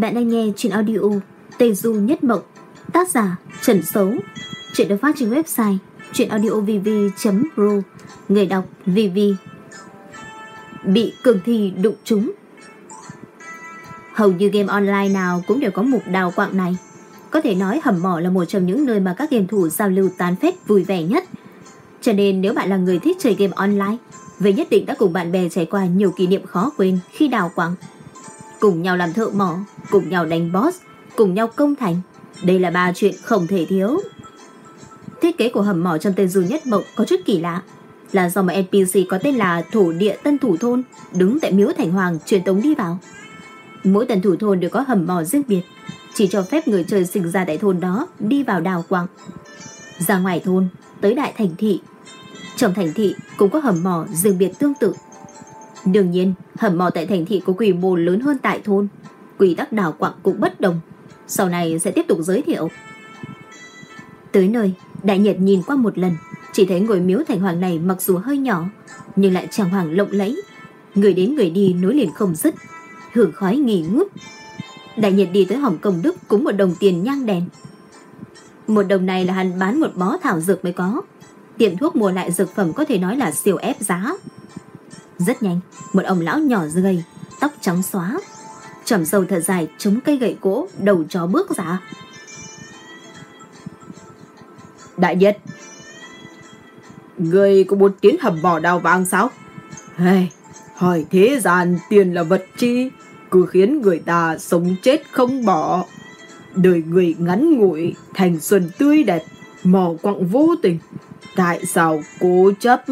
Bạn đang nghe chuyện audio Tây Du Nhất Mộng, Tác giả Trần Sấu Chuyện được phát trên website chuyenaudiovv.pro Người đọc VV. Bị cường thi đụng trúng. Hầu như game online nào cũng đều có mục đào quạng này. Có thể nói hầm mỏ là một trong những nơi mà các game thủ giao lưu tán phét vui vẻ nhất. Cho nên nếu bạn là người thích chơi game online Vậy nhất định đã cùng bạn bè trải qua nhiều kỷ niệm khó quên khi đào quạng. Cùng nhau làm thợ mỏ, Cùng nhau đánh boss, Cùng nhau công thành. Đây là ba chuyện không thể thiếu. Thiết kế của hầm mỏ trong tên Du Nhất Mộng có chút kỳ lạ. Là do một NPC có tên là Thổ Địa Tân Thủ Thôn, Đứng tại miếu Thành Hoàng truyền tống đi vào. Mỗi tân thủ thôn đều có hầm mỏ riêng biệt, Chỉ cho phép người chơi sinh ra tại thôn đó Đi vào đào quặng. Ra ngoài thôn, Tới đại thành thị. Trong thành thị cũng có hầm mỏ riêng biệt tương tự. Đương nhiên, Hầm mò tại thành thị có quy mô lớn hơn tại thôn. Quy tắc đào quặng cũng bất đồng. Sau này sẽ tiếp tục giới thiệu. Tới nơi, Đại nhiệt nhìn qua một lần, Chỉ thấy ngôi miếu thành hoàng này mặc dù hơi nhỏ, Nhưng lại tràng hoàng lộng lẫy. Người đến người đi nối liền không dứt. Hưởng khói nghỉ ngút. Đại nhiệt đi tới Hồng Công Đức cúng một đồng tiền nhang đèn. Một đồng này là hắn bán một bó thảo dược mới có. Tiệm thuốc mua lại dược phẩm có thể nói là siêu ép giá. Rất nhanh Một ông lão nhỏ gầy Tóc trắng xóa. Trầm sâu thật dài chống cây gậy gỗ Đầu chó bước ra. Đại nhiệt Người có muốn tiến hầm mỏ đào vàng sao? Hey, Hỏi thế gian tiền là vật chi? Cứ khiến người ta sống chết không bỏ. Đời người ngắn ngủi Thành xuân tươi đẹp Mỏ quặng vô tình. Tại sao cố chấp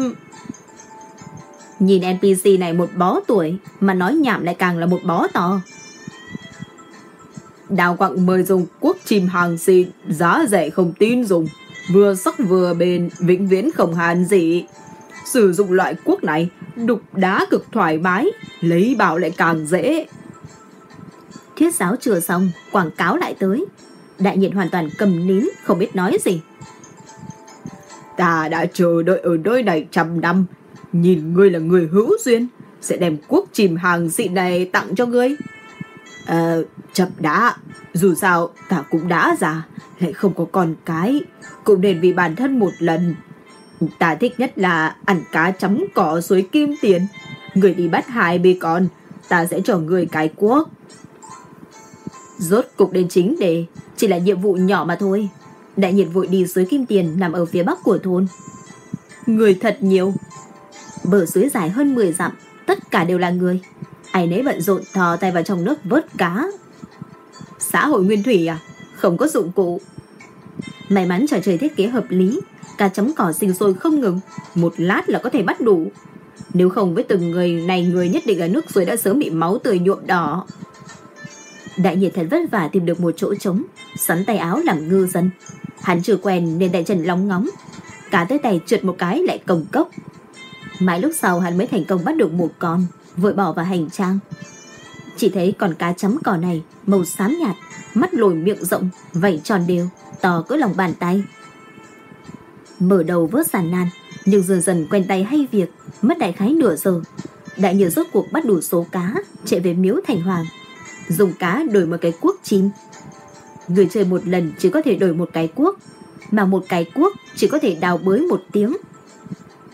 Nhìn NPC này một bó tuổi, Mà nói nhảm lại càng là một bó to. Đào quặng mời dùng quốc chim hàng xịn Giá rẻ không tin dùng Vừa sắc vừa bền, Vĩnh viễn không hàn gì. Sử dụng loại quốc này, Đục đá cực thoải mái, Lấy bảo lại càng dễ. Thuyết giáo chưa xong, Quảng cáo lại tới. Đại nhiệt hoàn toàn cầm nín, Không biết nói gì. Ta đã chờ đợi ở nơi này trăm năm Nhìn ngươi là người hữu duyên Sẽ đem quốc chìm hàng dị này tặng cho ngươi. Ờ, chậm đã Dù sao ta cũng đã già Lại không có con cái Cũng nên vì bản thân một lần. Ta thích nhất là ăn cá chấm cỏ suối kim tiền. Người đi bắt hai bê con Ta sẽ cho người cái quốc Rốt cục đến chính đề Chỉ là nhiệm vụ nhỏ mà thôi. Đại nhiệt vội đi suối kim tiền Nằm ở phía bắc của thôn. Người thật nhiều Bờ suối dài hơn 10 dặm, Tất cả đều là người. Ai nấy bận rộn thò tay vào trong nước vớt cá. Xã hội nguyên thủy à Không có dụng cụ. May mắn trò chơi thiết kế hợp lý, Cá chấm cỏ sinh sôi không ngừng, Một lát là có thể bắt đủ. Nếu không với từng người này, người nhất định ở nước suối đã sớm bị máu tươi nhuộm đỏ. Đại nhiệt thật vất vả tìm được một chỗ trống, Sắn tay áo làm ngư dân. Hắn chưa quen nên đại trần lóng ngóng. Cá tới tay trượt một cái lại cồng cốc. Mãi lúc sau hắn mới thành công bắt được một con, Vội bỏ vào hành trang. Chỉ thấy con cá chấm cỏ này Màu xám nhạt, Mắt lồi miệng rộng, Vảy tròn đều, To cỡ lòng bàn tay. Mở đầu vớt sàn nan, Nhưng dần dần quen tay hay việc, Mất đại khái nửa giờ. Đại nhờ rốt cuộc bắt đủ số cá, Chạy về miếu thành hoàng. Dùng cá đổi một cái cuốc chim. Người chơi một lần chỉ có thể đổi một cái cuốc, Mà một cái cuốc chỉ có thể đào bới một tiếng.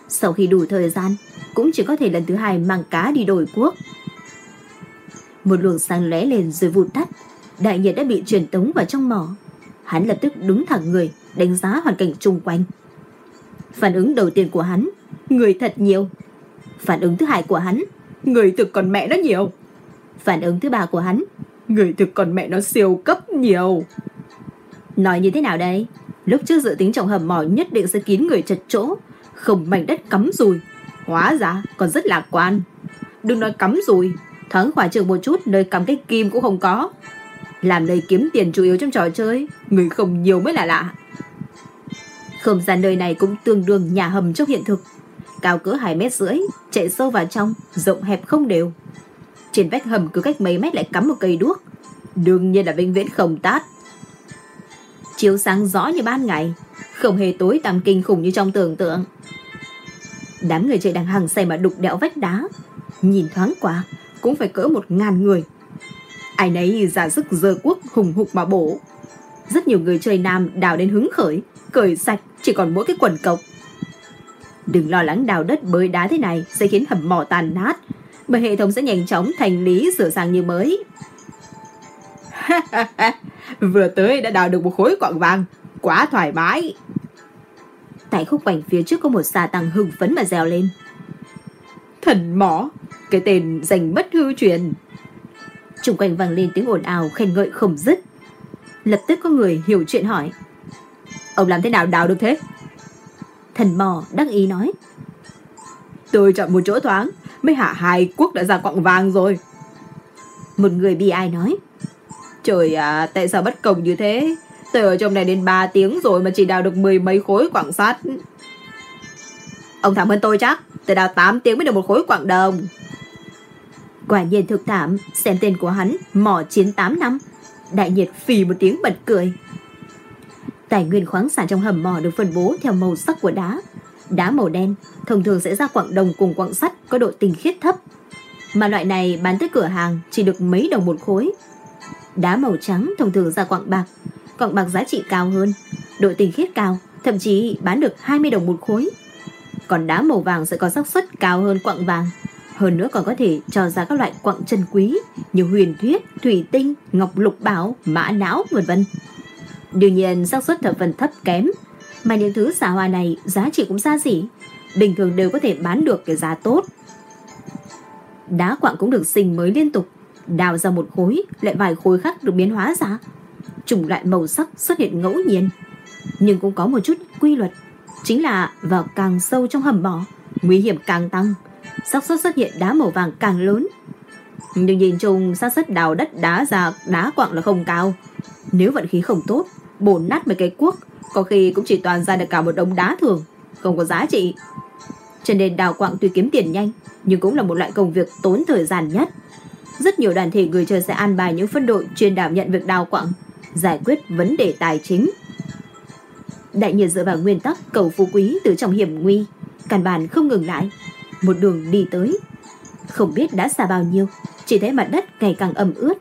Sau khi đủ thời gian, Cũng chỉ có thể lần thứ hai mang cá đi đổi quốc. Một luồng sáng lóe lên rồi vụt tắt. Đại nhiệt đã bị truyền tống vào trong mỏ. Hắn lập tức đứng thẳng người, Đánh giá hoàn cảnh chung quanh. Phản ứng đầu tiên của hắn, Người thật nhiều. Phản ứng thứ hai của hắn, Người thực còn mẹ nó nhiều. Phản ứng thứ ba của hắn, Người thực còn mẹ nó siêu cấp nhiều. Nói như thế nào đây? Lúc trước dự tính trong hầm mỏ nhất định sẽ kín người chật chỗ không mảnh đất cắm rùi. Hóa ra còn rất lạc quan. Đừng nói cắm rùi, Thoáng khỏa trường một chút, nơi cắm cái kim cũng không có. Làm nơi kiếm tiền chủ yếu trong trò chơi, Người không nhiều mới là lạ. Không gian nơi này cũng tương đương nhà hầm trong hiện thực. Cao cỡ 2 mét rưỡi, Chạy sâu vào trong, Rộng hẹp không đều. Trên vách hầm cứ cách mấy mét lại cắm một cây đuốc. Đương nhiên là vĩnh viễn không tát. Chiếu sáng rõ như ban ngày. Không hề tối tăm kinh khủng như trong tưởng tượng Đám người chơi đang hàng say mà đục đẽo vách đá Nhìn thoáng qua Cũng phải cỡ một ngàn người Ai nấy ra sức dơ quốc hùng hục mà bổ. Rất nhiều người chơi nam đào đến hứng khởi, cởi sạch chỉ còn mỗi cái quần cộc. Đừng lo lắng đào đất bới đá thế này sẽ khiến hầm mỏ tàn nát, bởi hệ thống sẽ nhanh chóng thành lý sửa sang như mới. Vừa tới đã đào được một khối quặng vàng, quá thoải mái. Tại khúc quảnh phía trước có một xà tăng hưng phấn mà rèo lên. Thần mỏ, cái tên dành bất hư truyền. Trung quanh vang lên tiếng ồn ào khen ngợi không dứt. Lập tức có người hiểu chuyện hỏi. Ông làm thế nào đào được thế? Thần mò đắc ý nói. Tôi chọn một chỗ thoáng, mới hạ hai quốc đã ra quặng vàng rồi. Một người bi ai nói. Trời à, tại sao bất công như thế? Tôi ở trong này đến 3 tiếng rồi mà chỉ đào được mười mấy khối quặng sắt. Ông thảm hơn tôi chắc, tôi đào 8 tiếng mới được một khối quặng đồng. Quả nhiên thực thảm, xem tên của hắn, mỏ chiến 8 năm. Đại nhiệt phì một tiếng bật cười. Tài nguyên khoáng sản trong hầm mỏ được phân bố theo màu sắc của đá. Đá màu đen thông thường sẽ ra quặng đồng cùng quặng sắt có độ tinh khiết thấp. Mà loại này bán tới cửa hàng chỉ được mấy đồng một khối. Đá màu trắng thông thường ra quặng bạc, quặng bạc giá trị cao hơn, độ tinh khiết cao, thậm chí bán được 20 đồng một khối. Còn đá màu vàng sẽ có xác suất cao hơn quặng vàng. Hơn nữa còn có thể cho ra các loại quặng chân quý như huyền thuyết, thủy tinh, ngọc lục bảo, mã não, vân vân. Đương nhiên xác suất thập phần thấp kém, mà những thứ xà hoa này giá trị cũng xa xỉ, bình thường đều có thể bán được cái giá tốt. Đá quặng cũng được sinh mới liên tục, đào ra một khối, lại vài khối khác được biến hóa ra. Chủng loại màu sắc xuất hiện ngẫu nhiên, nhưng cũng có một chút quy luật, chính là vào càng sâu trong hầm mỏ, nguy hiểm càng tăng, xác suất xuất hiện đá màu vàng càng lớn. Nhưng nhìn chung xác suất đào đất đá ra đá quặng là không cao. Nếu vận khí không tốt, bổn nát mấy cái cuốc, có khi cũng chỉ toàn ra được cả một đống đá thường, không có giá trị. Cho nên đào quặng tuy kiếm tiền nhanh, nhưng cũng là một loại công việc tốn thời gian nhất. Rất nhiều đoàn thể người chơi sẽ an bài những phân đội chuyên đảm nhận việc đào quặng, giải quyết vấn đề tài chính. Đại nhiệt dựa vào nguyên tắc cầu phú quý từ trong hiểm nguy, căn bản không ngừng lại, một đường đi tới. Không biết đã xa bao nhiêu, chỉ thấy mặt đất ngày càng ẩm ướt,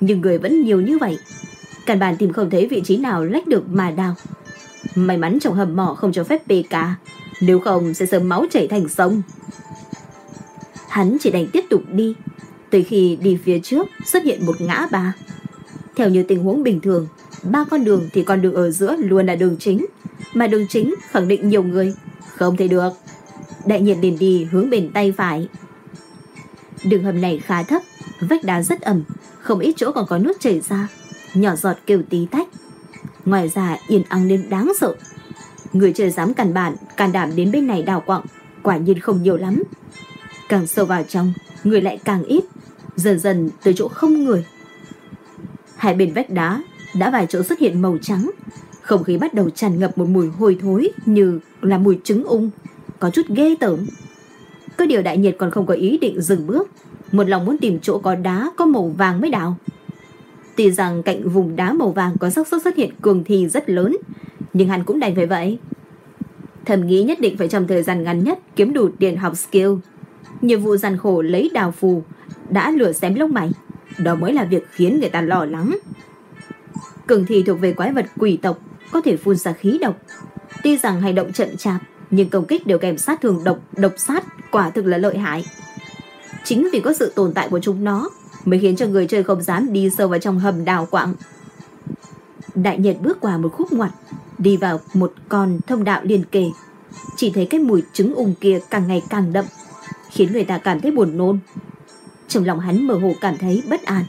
nhưng người vẫn nhiều như vậy. Căn bản tìm không thấy vị trí nào lách được mà đào. May mắn trong hầm mỏ không cho phép PK, nếu không sẽ sớm máu chảy thành sông. Hắn chỉ đành tiếp tục đi, tới khi đi phía trước xuất hiện một ngã ba. Theo như tình huống bình thường, ba con đường thì con đường ở giữa luôn là đường chính, mà đường chính khẳng định nhiều người, không thể được. Đại nhiệt liền đi hướng bên tay phải. Đường hầm này khá thấp, vách đá rất ẩm, không ít chỗ còn có nước chảy ra, nhỏ giọt kêu tí tách. Ngoài ra yên ắng đến đáng sợ. Người chơi dám cản bản, can đảm đến bên này đào quặng, quả nhiên không nhiều lắm. Càng sâu vào trong, người lại càng ít, dần dần tới chỗ không người. Hai bên vách đá đã vài chỗ xuất hiện màu trắng, không khí bắt đầu tràn ngập một mùi hôi thối như là mùi trứng ung, có chút ghê tởm. Có điều đại nhiệt còn không có ý định dừng bước, một lòng muốn tìm chỗ có đá có màu vàng mới đào. Tuy rằng cạnh vùng đá màu vàng có xác suất xuất hiện cường thi rất lớn, nhưng hắn cũng đành phải vậy. Thầm nghĩ nhất định phải trong thời gian ngắn nhất kiếm đủ tiền học skill. Nhiệm vụ gian khổ lấy đào phù đã lửa xém lông mày. Đó mới là việc khiến người ta lo lắng. Cường thi thuộc về quái vật quỷ tộc, có thể phun ra khí độc. Tuy rằng hành động chậm chạp, nhưng công kích đều kèm sát thường độc, độc sát, quả thực là lợi hại. Chính vì có sự tồn tại của chúng nó, mới khiến cho người chơi không dám đi sâu vào trong hầm đào quạng. Đại nhiệt bước qua một khúc ngoặt, đi vào một con thông đạo liền kề. Chỉ thấy cái mùi trứng ung kia càng ngày càng đậm, khiến người ta cảm thấy buồn nôn. Trong lòng hắn mơ hồ cảm thấy bất an.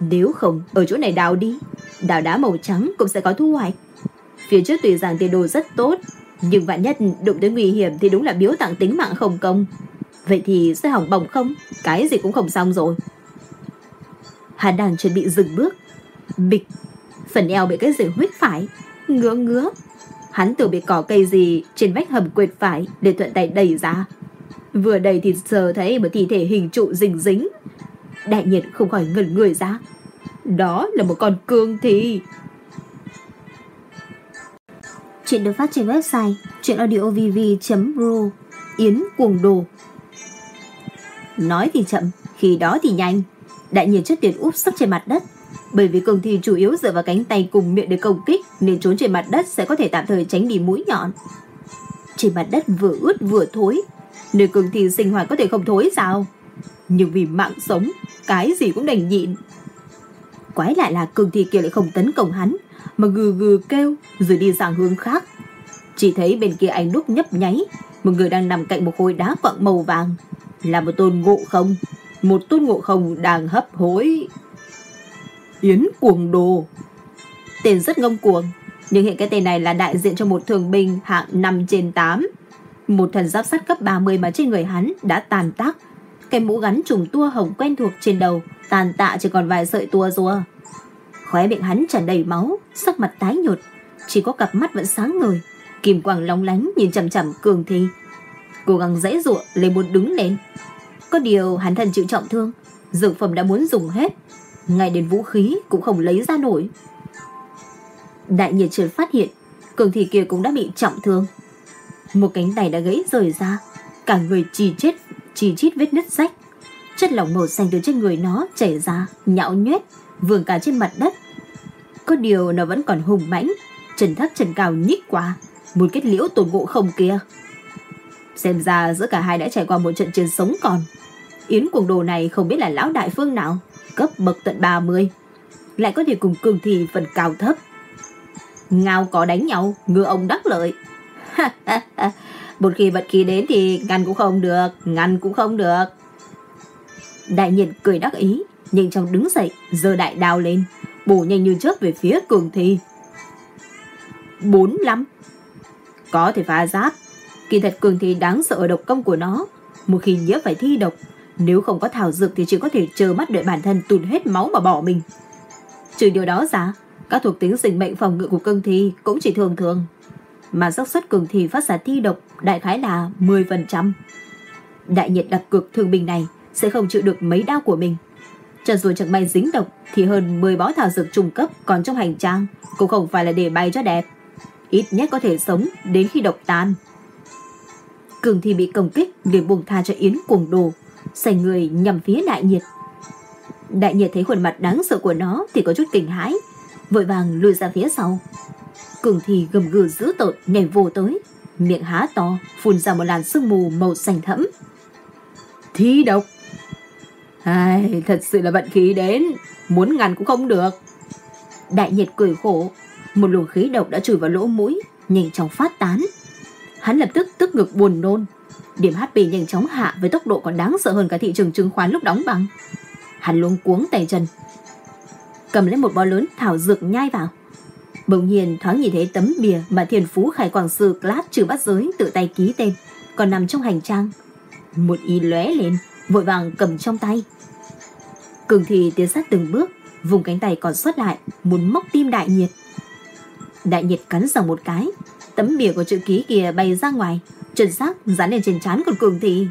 Nếu không, ở chỗ này đào đi, đào đá màu trắng cũng sẽ có thu hoạch. Phía trước tùy rằng tiền đồ rất tốt, nhưng vạn nhất đụng tới nguy hiểm thì đúng là biếu tặng tính mạng không công. Vậy thì sẽ hỏng bỏng không? Cái gì cũng không xong rồi. Hắn đang chuẩn bị dừng bước. Bịch, phần eo bị cái gì huyết phải, ngứa ngứa. Hắn tưởng bị cỏ cây gì trên vách hầm quệt phải để thuận tay đẩy ra. Vừa đầy thì giờ thấy một thi thể hình trụ dính dính. Đại nhiệt không khỏi ngẩn người ra. Đó là một con cương thi. Chuyện được phát trên website chuyenaudiovv.ro Yến Cuồng Đồ Nói thì chậm, khi đó thì nhanh. Đại nhiệt trước tiền úp sấp trên mặt đất. Bởi vì cường thi chủ yếu dựa vào cánh tay cùng miệng để công kích nên trốn trên mặt đất sẽ có thể tạm thời tránh đi mũi nhọn. Trên mặt đất vừa ướt vừa thối. Nơi cường thi sinh hoạt có thể không thối sao? Nhưng vì mạng sống, cái gì cũng đành nhịn. Quái lại là cường thi kia lại không tấn công hắn, mà gừ gừ kêu rồi đi sang hướng khác. Chỉ thấy bên kia ánh đúc nhấp nháy, một người đang nằm cạnh một khối đá quặng màu vàng. Là một tôn ngộ không, một tôn ngộ không đang hấp hối. Yến cuồng đồ. Tên rất ngông cuồng, nhưng hiện cái tên này là đại diện cho một thường binh hạng 5 trên 8. Một thần giáp sắt cấp 30 mà trên người hắn đã tàn tác. Cái mũ gắn trùng tua hồng quen thuộc trên đầu, tàn tạ chỉ còn vài sợi tua rùa. Khóe miệng hắn tràn đầy máu, sắc mặt tái nhợt, chỉ có cặp mắt vẫn sáng ngời, kim quang long lánh nhìn chằm chằm cường thi. Cố gắng dãy dụa lấy muốn đứng lên. Có điều hắn thần chịu trọng thương, dược phẩm đã muốn dùng hết, ngay đến vũ khí cũng không lấy ra nổi. Đại nhiệt trượt phát hiện, cường thi kia cũng đã bị trọng thương. Một cánh tay đã gãy rời ra, cả người chỉ chết, chỉ chít vết nứt rách. Chất lỏng màu xanh từ trên người nó chảy ra, nhão nhuét, vương cả trên mặt đất. Có điều nó vẫn còn hùng mãnh, trần thấp trần cao nhích qua, một kết liễu tổn ngộ không kia. Xem ra giữa cả hai đã trải qua một trận chiến sống còn. Yến cuồng đồ này không biết là lão đại phương nào, cấp bậc tận 30. Lại có thể cùng cường thì phần cao thấp. Ngao có đánh nhau, ngựa ông đắc lợi. một khi vật khí đến thì ngăn cũng không được, ngăn cũng không được. Đại nhiên cười đắc ý, nhanh chóng đứng dậy, giơ đại đao lên, bổ nhanh như chớp về phía cường thi. Bốn lăm. Có thể phá giáp. Kỳ thật cường thi đáng sợ độc công của nó. Một khi nhớ phải thi độc, nếu không có thảo dược thì chỉ có thể chờ mắt đợi bản thân tụt hết máu mà bỏ mình. Trừ điều đó ra, các thuộc tính sinh mệnh phòng ngự của cương thi cũng chỉ thường thường. Mà xác suất cường thì phát ra thi độc đại khái là 10%. Đại nhiệt đặc cực thương binh này sẽ không chịu được mấy đau của mình. Cho dù chẳng may dính độc thì hơn 10 bó thảo dược trung cấp còn trong hành trang cũng không phải là để bay cho đẹp. Ít nhất có thể sống đến khi độc tan. Cường thi bị công kích liền buông tha cho Yến cuồng đồ, xảy người nhằm phía đại nhiệt. Đại nhiệt thấy khuôn mặt đáng sợ của nó thì có chút kinh hãi, vội vàng lùi ra phía sau. Cường thì gầm gừ dữ tợn nhảy vô tới, miệng há to, phun ra một làn sương mù màu xanh thẫm. Thi độc! Ai, thật sự là vận khí đến, muốn ngăn cũng không được. Đại nhiệt cười khổ, một luồng khí độc đã chui vào lỗ mũi, nhanh chóng phát tán. Hắn lập tức tức ngực buồn nôn. Điểm HP nhanh chóng hạ với tốc độ còn đáng sợ hơn cả thị trường chứng khoán lúc đóng băng. Hắn luống cuống tay chân. Cầm lấy một bó lớn thảo dược nhai vào. Bỗng nhiên thoáng nhìn thấy tấm bìa mà thiền phú khải quảng sư Clat trừ bắt giới tự tay ký tên, còn nằm trong hành trang. Một ý lóe lên, vội vàng cầm trong tay. Cường thì tiến sát từng bước, vùng cánh tay còn xuất lại, muốn móc tim đại nhiệt. Đại nhiệt cắn rằng một cái, tấm bìa của chữ ký kia bay ra ngoài, chuẩn xác dán lên trên trán con cường thị.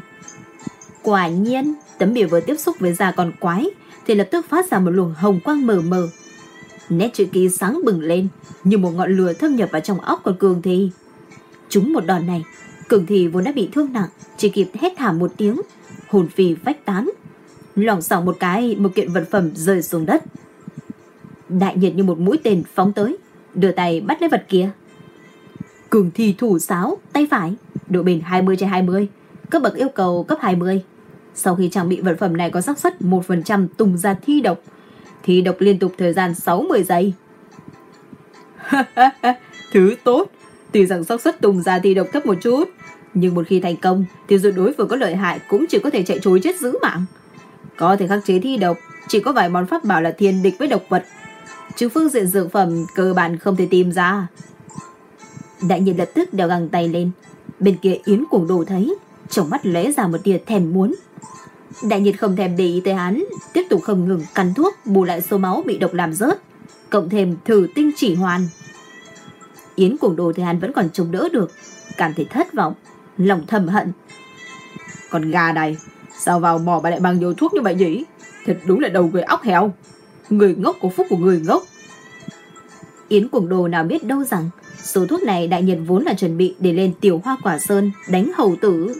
Quả nhiên, tấm bìa vừa tiếp xúc với da còn quái, thì lập tức phát ra một luồng hồng quang mờ mờ. Nét chữ ký sáng bừng lên, như một ngọn lửa thâm nhập vào trong óc của cường thi. Chúng một đòn này, cường thi vốn đã bị thương nặng, chỉ kịp hét thảm một tiếng, hồn phi vách tán. Lỏng sòng một cái, một kiện vật phẩm rơi xuống đất. Đại nhiệt như một mũi tên phóng tới, đưa tay bắt lấy vật kia. Cường thi thủ sáo, tay phải, độ bền 20 trên 20, cấp bậc yêu cầu cấp 20. Sau khi trang bị vật phẩm này có xác suất 1% tung ra thi độc, thi độc liên tục thời gian 60 giây. Thứ tốt, tuy rằng xác suất tung ra thi độc thấp một chút, nhưng một khi thành công thì dù đối phương có lợi hại cũng chỉ có thể chạy trối chết giữ mạng. Có thể khắc chế thi độc, chỉ có vài món pháp bảo là thiên địch với độc vật. Chứ phương diện dược phẩm cơ bản không thể tìm ra. Đại nhiên lập tức đeo găng tay lên. Bên kia Yến cuồng đồ thấy, trong mắt lóe ra một tia thèm muốn. Đại nhiệt không thèm để ý tới hắn, tiếp tục không ngừng cắn thuốc bù lại số máu bị độc làm rớt, cộng thêm thử tinh chỉ hoàn. Yến cuồng đồ thì hắn vẫn còn chống đỡ được, cảm thấy thất vọng, lòng thầm hận. Còn gà này, sao vào mỏ bà lại bằng nhiều thuốc như vậy nhỉ? Thật đúng là đầu người óc heo. Người ngốc của phúc của người ngốc. Yến cuồng đồ nào biết đâu rằng Số thuốc này đại nhiệt vốn là chuẩn bị để lên tiểu hoa quả sơn đánh hầu tử.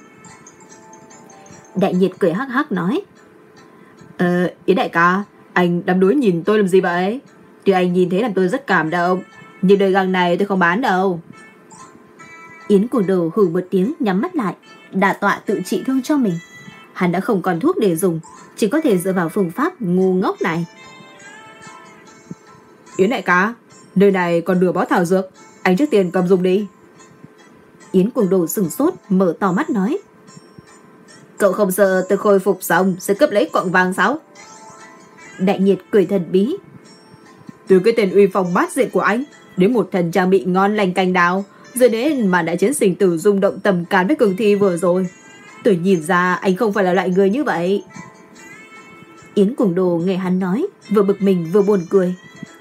Đại nhiệt cười hắc hắc nói. Ờ, Yến đại ca, anh đắm đuối nhìn tôi làm gì vậy? Tuy anh nhìn thấy làm tôi rất cảm động, nhưng đời găng này tôi không bán đâu. Yến cuồng đồ hử một tiếng nhắm mắt lại, đả tọa tự trị thương cho mình. Hắn đã không còn thuốc để dùng, chỉ có thể dựa vào phương pháp ngu ngốc này. Yến đại ca, nơi này còn nửa bó thảo dược, anh trước tiên cầm dùng đi. Yến cuồng đồ sừng sốt, mở to mắt nói. Cậu không sợ tôi khôi phục xong sẽ cướp lấy quặng vàng sao? Đại nhiệt cười thần bí. Từ cái tên uy phong bát diện của anh, đến một thần trang bị ngon lành canh đào, rồi đến mà đã chiến sinh tử rung động tầm cán với cường thi vừa rồi. Tôi nhìn ra anh không phải là loại người như vậy. Yến cuồng đồ nghe hắn nói, vừa bực mình vừa buồn cười.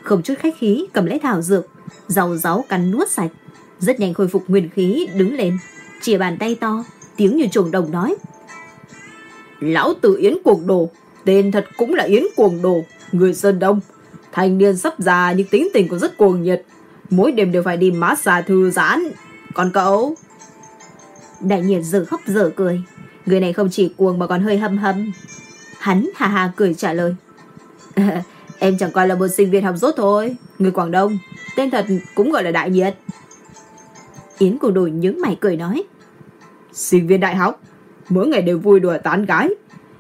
Không chút khách khí cầm lấy thảo dược, rau ráu cắn nuốt sạch. Rất nhanh khôi phục nguyên khí đứng lên, chìa bàn tay to, tiếng như trùng đồng nói. Lão tử Yến Cuồng Đồ, tên thật cũng là Yến Cuồng Đồ, người Sơn Đông. Thanh niên sắp già nhưng tính tình cũng rất cuồng nhiệt. Mỗi đêm đều phải đi massage thư giãn. Còn cậu? Đại nhiệt giờ khóc giờ cười. Người này không chỉ cuồng mà còn hơi hâm hâm. Hắn hà hà cười trả lời. em chẳng qua là một sinh viên học rốt thôi. Người Quảng Đông. Tên thật cũng gọi là Đại Nhiệt. Yến Cuồng Đồ nhướng mày cười nói. Sinh viên đại học mỗi ngày đều vui đùa tán gái.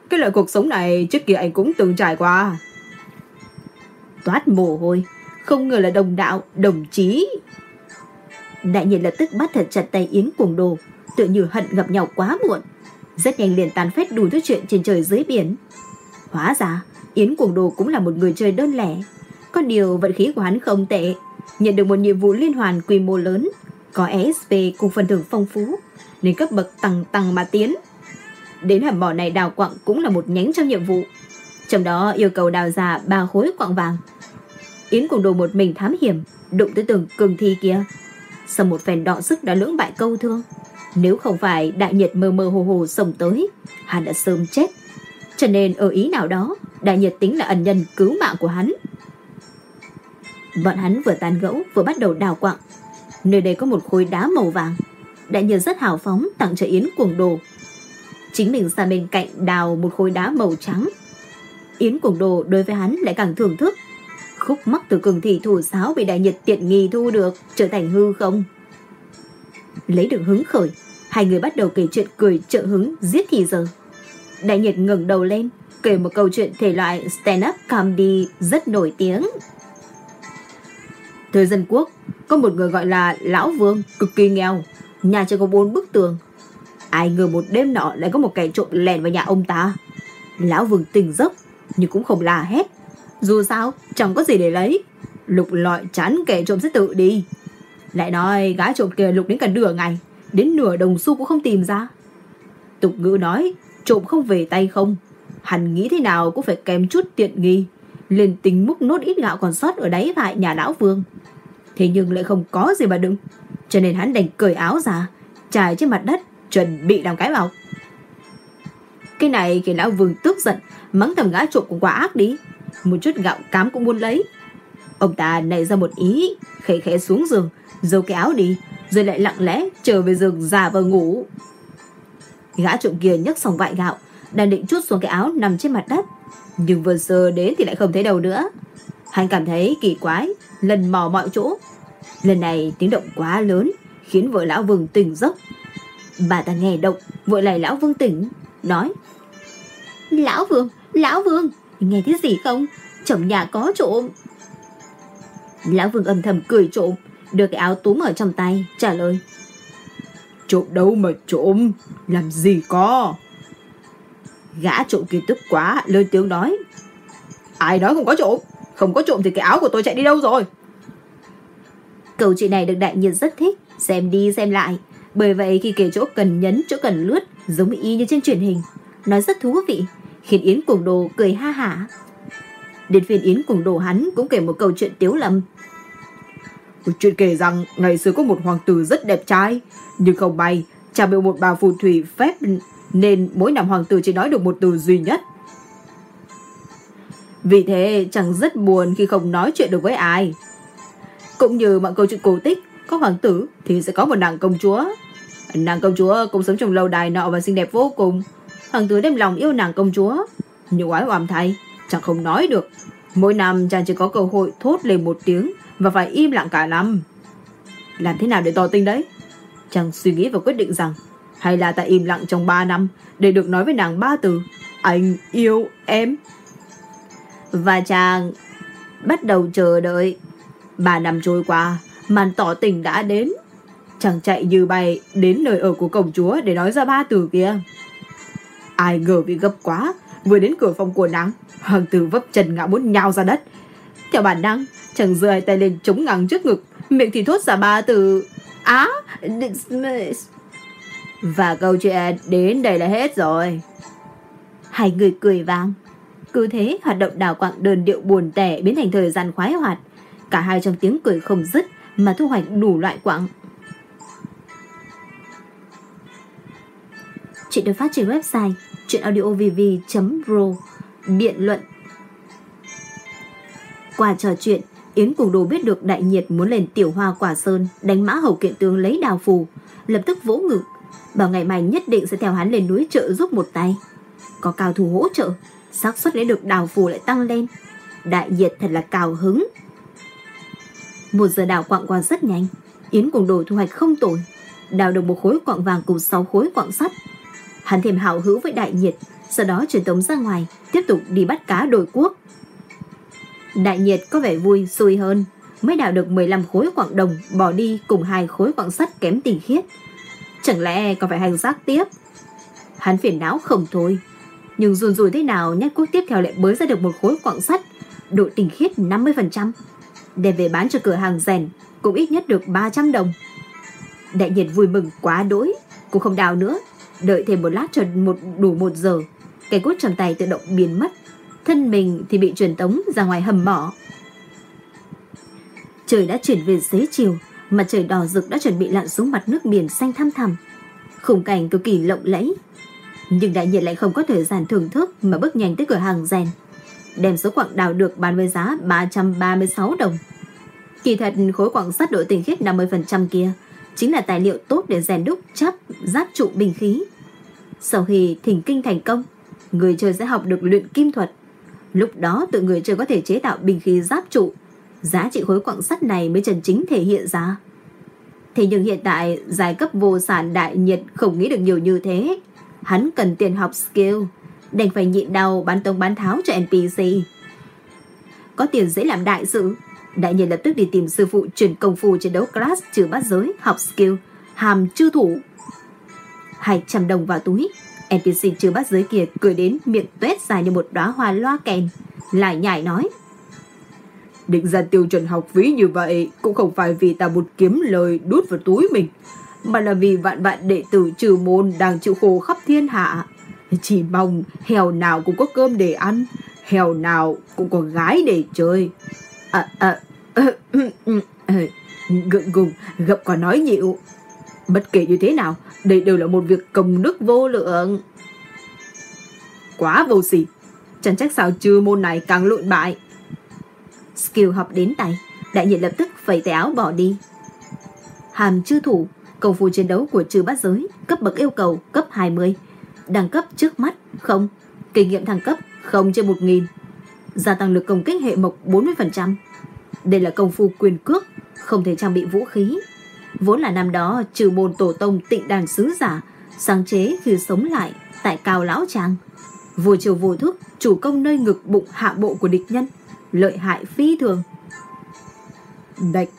Cái loại cuộc sống này trước kia anh cũng từng trải qua. Toát mồ hôi, không ngờ là đồng đạo, đồng chí. Đại nhiên lập tức bắt thật chặt tay Yến cuồng đồ, tự như hận gặp nhau quá muộn. Rất nhanh liền tán phét đủ thứ chuyện trên trời dưới biển. Hóa ra, Yến cuồng đồ cũng là một người chơi đơn lẻ. Có điều vận khí của hắn không tệ, nhận được một nhiệm vụ liên hoàn quy mô lớn, có ESP cùng phần thưởng phong phú, nên cấp bậc tăng tăng mà tiến. Đến hầm mỏ này đào quặng cũng là một nhánh trong nhiệm vụ. Trong đó yêu cầu đào ra ba khối quặng vàng. Yến cùng đồ một mình thám hiểm, đụng tới tường cường thi kia. Sau một phen đọ sức đã lưỡng bại câu thương. Nếu không phải đại nhiệt mơ mơ hồ hồ sông tới, hắn đã sớm chết. Cho nên ở ý nào đó, đại nhiệt tính là ẩn nhân cứu mạng của hắn. Bọn hắn vừa tàn gẫu vừa bắt đầu đào quặng. Nơi đây có một khối đá màu vàng. Đại nhiệt rất hào phóng tặng cho Yến cuồng đồ Chính mình sang bên cạnh đào một khối đá màu trắng. Yến Cuồng Đồ đối với hắn lại càng thưởng thức. Khúc mắc từ cường thị thủ sáo bị đại nhiệt tiện nghi thu được, trở thành hư không. Lấy được hứng khởi, hai người bắt đầu kể chuyện cười trợ hứng giết thì giờ. Đại nhiệt ngẩng đầu lên, kể một câu chuyện thể loại stand-up comedy rất nổi tiếng. Thời dân quốc, có một người gọi là Lão Vương, cực kỳ nghèo. Nhà chỉ có bốn bức tường, Ai ngờ một đêm nọ lại có một kẻ trộm lèn vào nhà ông ta. Lão Vương tỉnh giấc, nhưng cũng không la hét. Dù sao, chẳng có gì để lấy. Lục lọi chán kẻ trộm sẽ tự đi. Lại nói gái trộm kia lục đến cả nửa ngày, đến nửa đồng xu cũng không tìm ra. Tục ngữ nói, trộm không về tay không. Hắn nghĩ thế nào cũng phải kèm chút tiện nghi. liền tính múc nốt ít gạo còn sót ở đáy vại nhà lão Vương. Thế nhưng lại không có gì mà đựng. Cho nên hắn đành cởi áo ra, trải trên mặt đất chuẩn bị làm cái vào. Cái này khiến lão vương tức giận, mắng thầm gã trộm cũng quá ác đi. Một chút gạo cám cũng muốn lấy. Ông ta nảy ra một ý, khẽ khẽ xuống giường, giấu cái áo đi, rồi lại lặng lẽ trở về giường già vờ ngủ. Gã trộm kia nhấc xong vại gạo, đang định chút xuống cái áo nằm trên mặt đất. Nhưng vừa sờ đến thì lại không thấy đâu nữa. Hắn cảm thấy kỳ quái, lần mò mọi chỗ. Lần này tiếng động quá lớn, khiến vợ lão vương tỉnh giấc, Bà ta nghe động, vội lại lão vương tỉnh, nói. Lão vương, lão vương, nghe thấy gì không? Chồng nhà có trộm. Lão vương âm thầm cười trộm, đưa cái áo túm ở trong tay, trả lời. Trộm đâu mà trộm, làm gì có. Gã trộm kia tức quá, lên tiếng nói. Ai nói không có trộm, không có trộm thì cái áo của tôi chạy đi đâu rồi. Câu chuyện này được đại nhiệt rất thích, xem đi xem lại, bởi vậy khi kể chỗ cần nhấn, chỗ cần lướt, giống y như trên truyền hình, nói rất thú vị, khiến Yến Cuồng Đồ cười ha hả. Đến phiên Yến Cuồng Đồ hắn cũng kể một câu chuyện tiếu lâm. Chuyện kể rằng ngày xưa có một hoàng tử rất đẹp trai, nhưng không may, cha bị một bà phù thủy phép nên mỗi năm hoàng tử chỉ nói được một từ duy nhất. Vì thế chẳng rất buồn khi không nói chuyện được với ai. Cũng như mọi câu chuyện cổ tích, có hoàng tử thì sẽ có một nàng công chúa. Nàng công chúa cũng sống trong lâu đài nọ và xinh đẹp vô cùng. Hoàng tử đem lòng yêu nàng công chúa. Nhưng oái oàm thay, chàng không nói được. Mỗi năm chàng chỉ có cơ hội thốt lên một tiếng và phải im lặng cả năm. Làm thế nào để tỏ tình đấy? Chàng suy nghĩ và quyết định rằng hay là ta im lặng trong 3 năm để được nói với nàng ba từ anh yêu em. Và chàng bắt đầu chờ đợi. Ba năm trôi qua, màn tỏ tình đã đến. Chàng chạy như bay đến nơi ở của công chúa để nói ra ba từ kia. Ai ngờ bị gấp quá, vừa đến cửa phòng của nàng, hoàng tử vấp chân ngã muốn nhào ra đất. Theo bản năng, chàng rơi tay lên chống ngang trước ngực, miệng thì thốt ra ba từ Á, và câu chuyện đến đây là hết rồi. Hai người cười vang. Cứ thế hoạt động đào quạng đơn điệu buồn tẻ biến thành thời gian khoái hoạt. Cả hai trong tiếng cười không dứt mà thu hoạch đủ loại quạng. Chuyện được phát trên website chuyenaudiovv.pro Biện luận Qua trò chuyện, Yến cùng đồ biết được đại nhiệt muốn lên tiểu hoa quả sơn đánh mã hầu kiện tướng lấy đào phù, lập tức vỗ ngực, bảo ngày mai nhất định sẽ theo hắn lên núi trợ giúp một tay. Có cao thủ hỗ trợ, xác suất lấy được đào phù lại tăng lên. Đại nhiệt thật là cao hứng. Một giờ đào quạng qua rất nhanh, Yến cùng đồ thu hoạch không tồi, đào được một khối quạng vàng cùng sáu khối quạng sắt. Hắn thêm hào hữu với đại nhiệt, sau đó truyền tống ra ngoài, tiếp tục đi bắt cá đổi quốc. Đại nhiệt có vẻ vui, xui hơn, mới đào được 15 khối quặng đồng bỏ đi cùng hai khối quặng sắt kém tinh khiết. Chẳng lẽ còn phải hành xác tiếp? Hắn phiền não không thôi. Nhưng rùn rùi thế nào nhất quốc tiếp theo lại bới ra được một khối quặng sắt, độ tinh khiết 50%. Đem về bán cho cửa hàng rèn, cũng ít nhất được 300 đồng. Đại nhiệt vui mừng quá đỗi, cũng không đào nữa. Đợi thêm một lát cho một đủ một giờ, cái cốt trong tay tự động biến mất. Thân mình thì bị truyền tống ra ngoài hầm mỏ. Trời đã chuyển về xế chiều, mặt trời đỏ rực đã chuẩn bị lặn xuống mặt nước biển xanh thăm thẳm. Khung cảnh cực kỳ lộng lẫy. Nhưng đại nhiệt lại không có thời gian thưởng thức mà bước nhanh tới cửa hàng rèn. Đem số quặng đào được bán với giá 336 đồng. Kỳ thật khối quặng sắt độ tinh khiết 50% kia chính là tài liệu tốt để rèn đúc chắp, giáp trụ bình khí. Sau khi thỉnh kinh thành công, người chơi sẽ học được luyện kim thuật. Lúc đó tự người chơi có thể chế tạo bình khí giáp trụ giá trị khối quặng sắt này mới chân chính thể hiện ra. Thế nhưng hiện tại, giai cấp vô sản đại nhiệt không nghĩ được nhiều như thế. Hắn cần tiền học skill, đành phải nhịn đau bán tông bán tháo cho NPC. Có tiền dễ làm đại sự. Đại nhân lập tức đi tìm sư phụ chuyển công phu chiến đấu class trừ bát giới, học skill, hàm chư thủ. 200 đồng vào túi, NPC trừ bát giới kia cười đến miệng tuét dài như một đóa hoa loa kèn. Lại nhảy nói. Định ra tiêu chuẩn học phí như vậy cũng không phải vì ta một kiếm lời đút vào túi mình, mà là vì vạn vạn đệ tử trừ môn đang chịu khổ khắp thiên hạ. Chỉ mong hèo nào cũng có cơm để ăn, hèo nào cũng có gái để chơi. À, à, ừ, ừ, ừ, gượng gùng gặp quả nói nhiều Bất kể như thế nào, đây đều là một việc công đức vô lượng. Quá vô sỉ, chẳng trách sao trừ môn này càng lụn bại. Skill học đến tay, đại nhiệt lập tức phẩy tay áo bỏ đi. Hàm chư thủ, cầu phu chiến đấu của trừ bát giới, cấp bậc yêu cầu cấp 20. Đẳng cấp trước mắt, không. Kinh nghiệm thăng cấp, không trên 1.000. Gia tăng lực công kích hệ mộc 40%. Đây là công phu quyền cước, không thể trang bị vũ khí. Vốn là năm đó trừ bồn tổ tông tịnh đàn sứ giả, sáng chế khi sống lại tại Cao Lão Tràng. Vô chiều vô thức, chủ công nơi ngực bụng hạ bộ của địch nhân lợi hại phi thường. Đạch,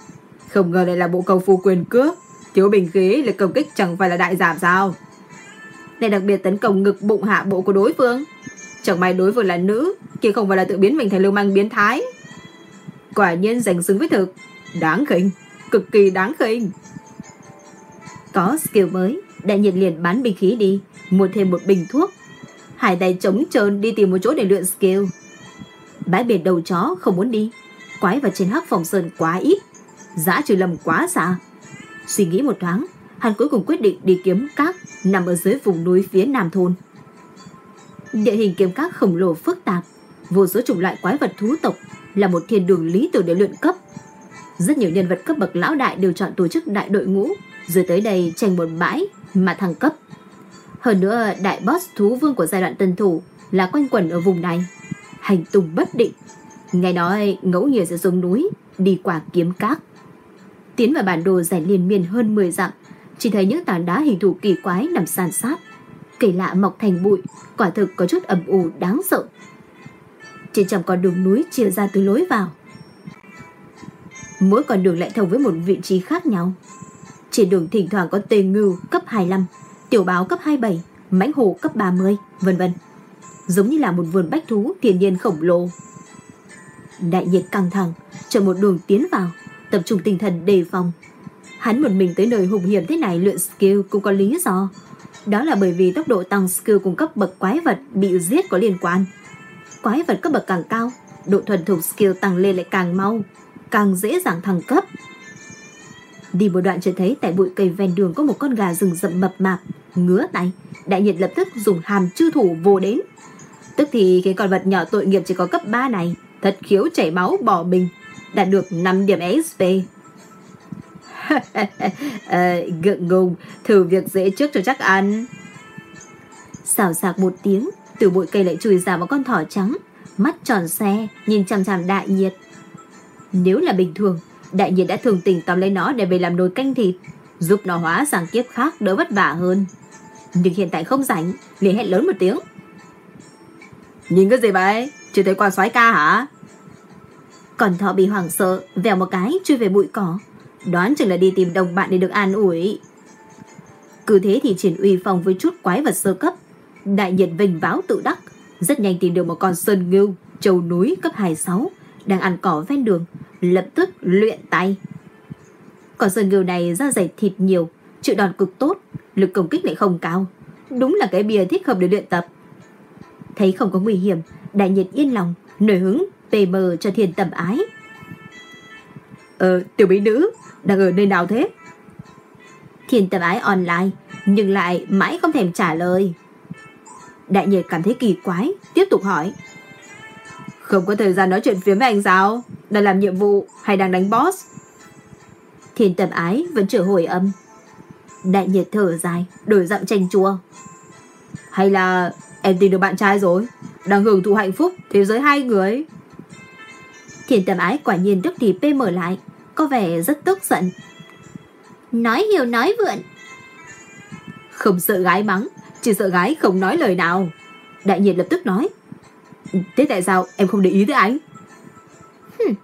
không ngờ đây là bộ công phu quyền cước. Thiếu bình khí lực công kích chẳng phải là đại giảm sao? Này đặc biệt tấn công ngực bụng hạ bộ của đối phương. Chẳng may đối phương là nữ, kia không phải là tự biến mình thành lưu manh biến thái. Quả nhiên giành xứng với thực. Đáng khinh, cực kỳ đáng khinh. Có skill mới, đại nhiệt liền bán bình khí đi, mua thêm một bình thuốc. Hải tay trống trơn đi tìm một chỗ để luyện skill. Bãi biển đầu chó không muốn đi Quái vật trên hắc phòng sơn quá ít Giã trừ lầm quá xa Suy nghĩ một thoáng Hắn cuối cùng quyết định đi kiếm các Nằm ở dưới vùng núi phía nam thôn Địa hình kiếm các khổng lồ phức tạp Vô số chủng loại quái vật thú tộc Là một thiên đường lý tưởng để luyện cấp Rất nhiều nhân vật cấp bậc lão đại Đều chọn tổ chức đại đội ngũ Rồi tới đây tranh một bãi mà thăng cấp Hơn nữa đại boss thú vương của giai đoạn tân thủ là quanh quẩn ở vùng này. Hành tung bất định. Ngày nói ngẫu nhiên sẽ xuống núi, đi qua kiếm cát. Tiến vào bản đồ dài liên miên hơn 10 dặm, chỉ thấy những tảng đá hình thù kỳ quái nằm san sát. Cây lạ mọc thành bụi, quả thực có chút ẩm ủ đáng sợ. Trên trong con đường núi chia ra từ lối vào. Mỗi con đường lại thông với một vị trí khác nhau. Trên đường thỉnh thoảng có tê ngưu cấp 25, tiểu báo cấp 27, mãnh hổ cấp 30, vân vân. Giống như là một vườn bách thú thiên nhiên khổng lồ. Đại nhiệt căng thẳng, chọn một đường tiến vào, tập trung tinh thần đề phòng. Hắn một mình tới nơi hùng hiểm thế này luyện skill cũng có lý do. Đó là bởi vì tốc độ tăng skill cung cấp bậc quái vật bị giết có liên quan. Quái vật cấp bậc càng cao, độ thuần thục skill tăng lên lại càng mau, càng dễ dàng thăng cấp. Đi một đoạn chưa thấy tại bụi cây ven đường có một con gà rừng rậm mập mạp, ngứa tay, đại nhiệt lập tức dùng hàm chư thủ vô đến. Tức thì cái con vật nhỏ tội nghiệp chỉ có cấp 3 này, thật khiếu chảy máu bỏ mình, đạt được 5 điểm XP à, gượng ngùng, thử việc dễ trước cho chắc ăn. Xào sạc một tiếng, từ bụi cây lại chui ra một con thỏ trắng, mắt tròn xe, nhìn chằm chằm đại nhiệt. Nếu là bình thường, đại nhiệt đã thường tình tóm lấy nó để về làm nồi canh thịt, giúp nó hóa sang kiếp khác đỡ vất vả hơn. Nhưng hiện tại không rảnh, liền hét lớn một tiếng. Nhìn cái gì vậy? Chưa thấy quan soái ca hả? Còn thỏ bị hoảng sợ, vèo một cái chui về bụi cỏ. Đoán chừng là đi tìm đồng bạn để được an ủi. Cứ thế thì triển uy phong với chút quái vật sơ cấp. Đại nhiệt vinh váo tự đắc, rất nhanh tìm được một con sơn ngưu, châu núi cấp 26, đang ăn cỏ ven đường, lập tức luyện tay. Con sơn ngưu này da dày thịt nhiều, chịu đòn cực tốt, lực công kích lại không cao. Đúng là cái bìa thích hợp để luyện tập. Thấy không có nguy hiểm, đại nhiệt yên lòng, nổi hứng PM cho thiền tầm ái. Ờ, tiểu bí nữ, đang ở nơi nào thế? Thiên tầm ái online, nhưng lại mãi không thèm trả lời. Đại nhiệt cảm thấy kỳ quái, tiếp tục hỏi. Không có thời gian nói chuyện phía với anh sao? Đang làm nhiệm vụ hay đang đánh boss? Thiên tầm ái vẫn chưa hồi âm. Đại nhiệt thở dài, đổi giọng chanh chua. Hay là em tìm được bạn trai rồi? Đang hưởng thụ hạnh phúc thế giới hai người. Thiên tầm ái quả nhiên tức thì PM lại, có vẻ rất tức giận. Nói hiểu nói vượn. Không sợ gái mắng, chỉ sợ gái không nói lời nào. Đại nhiệt lập tức nói. Thế tại sao em không để ý tới anh? Hừm,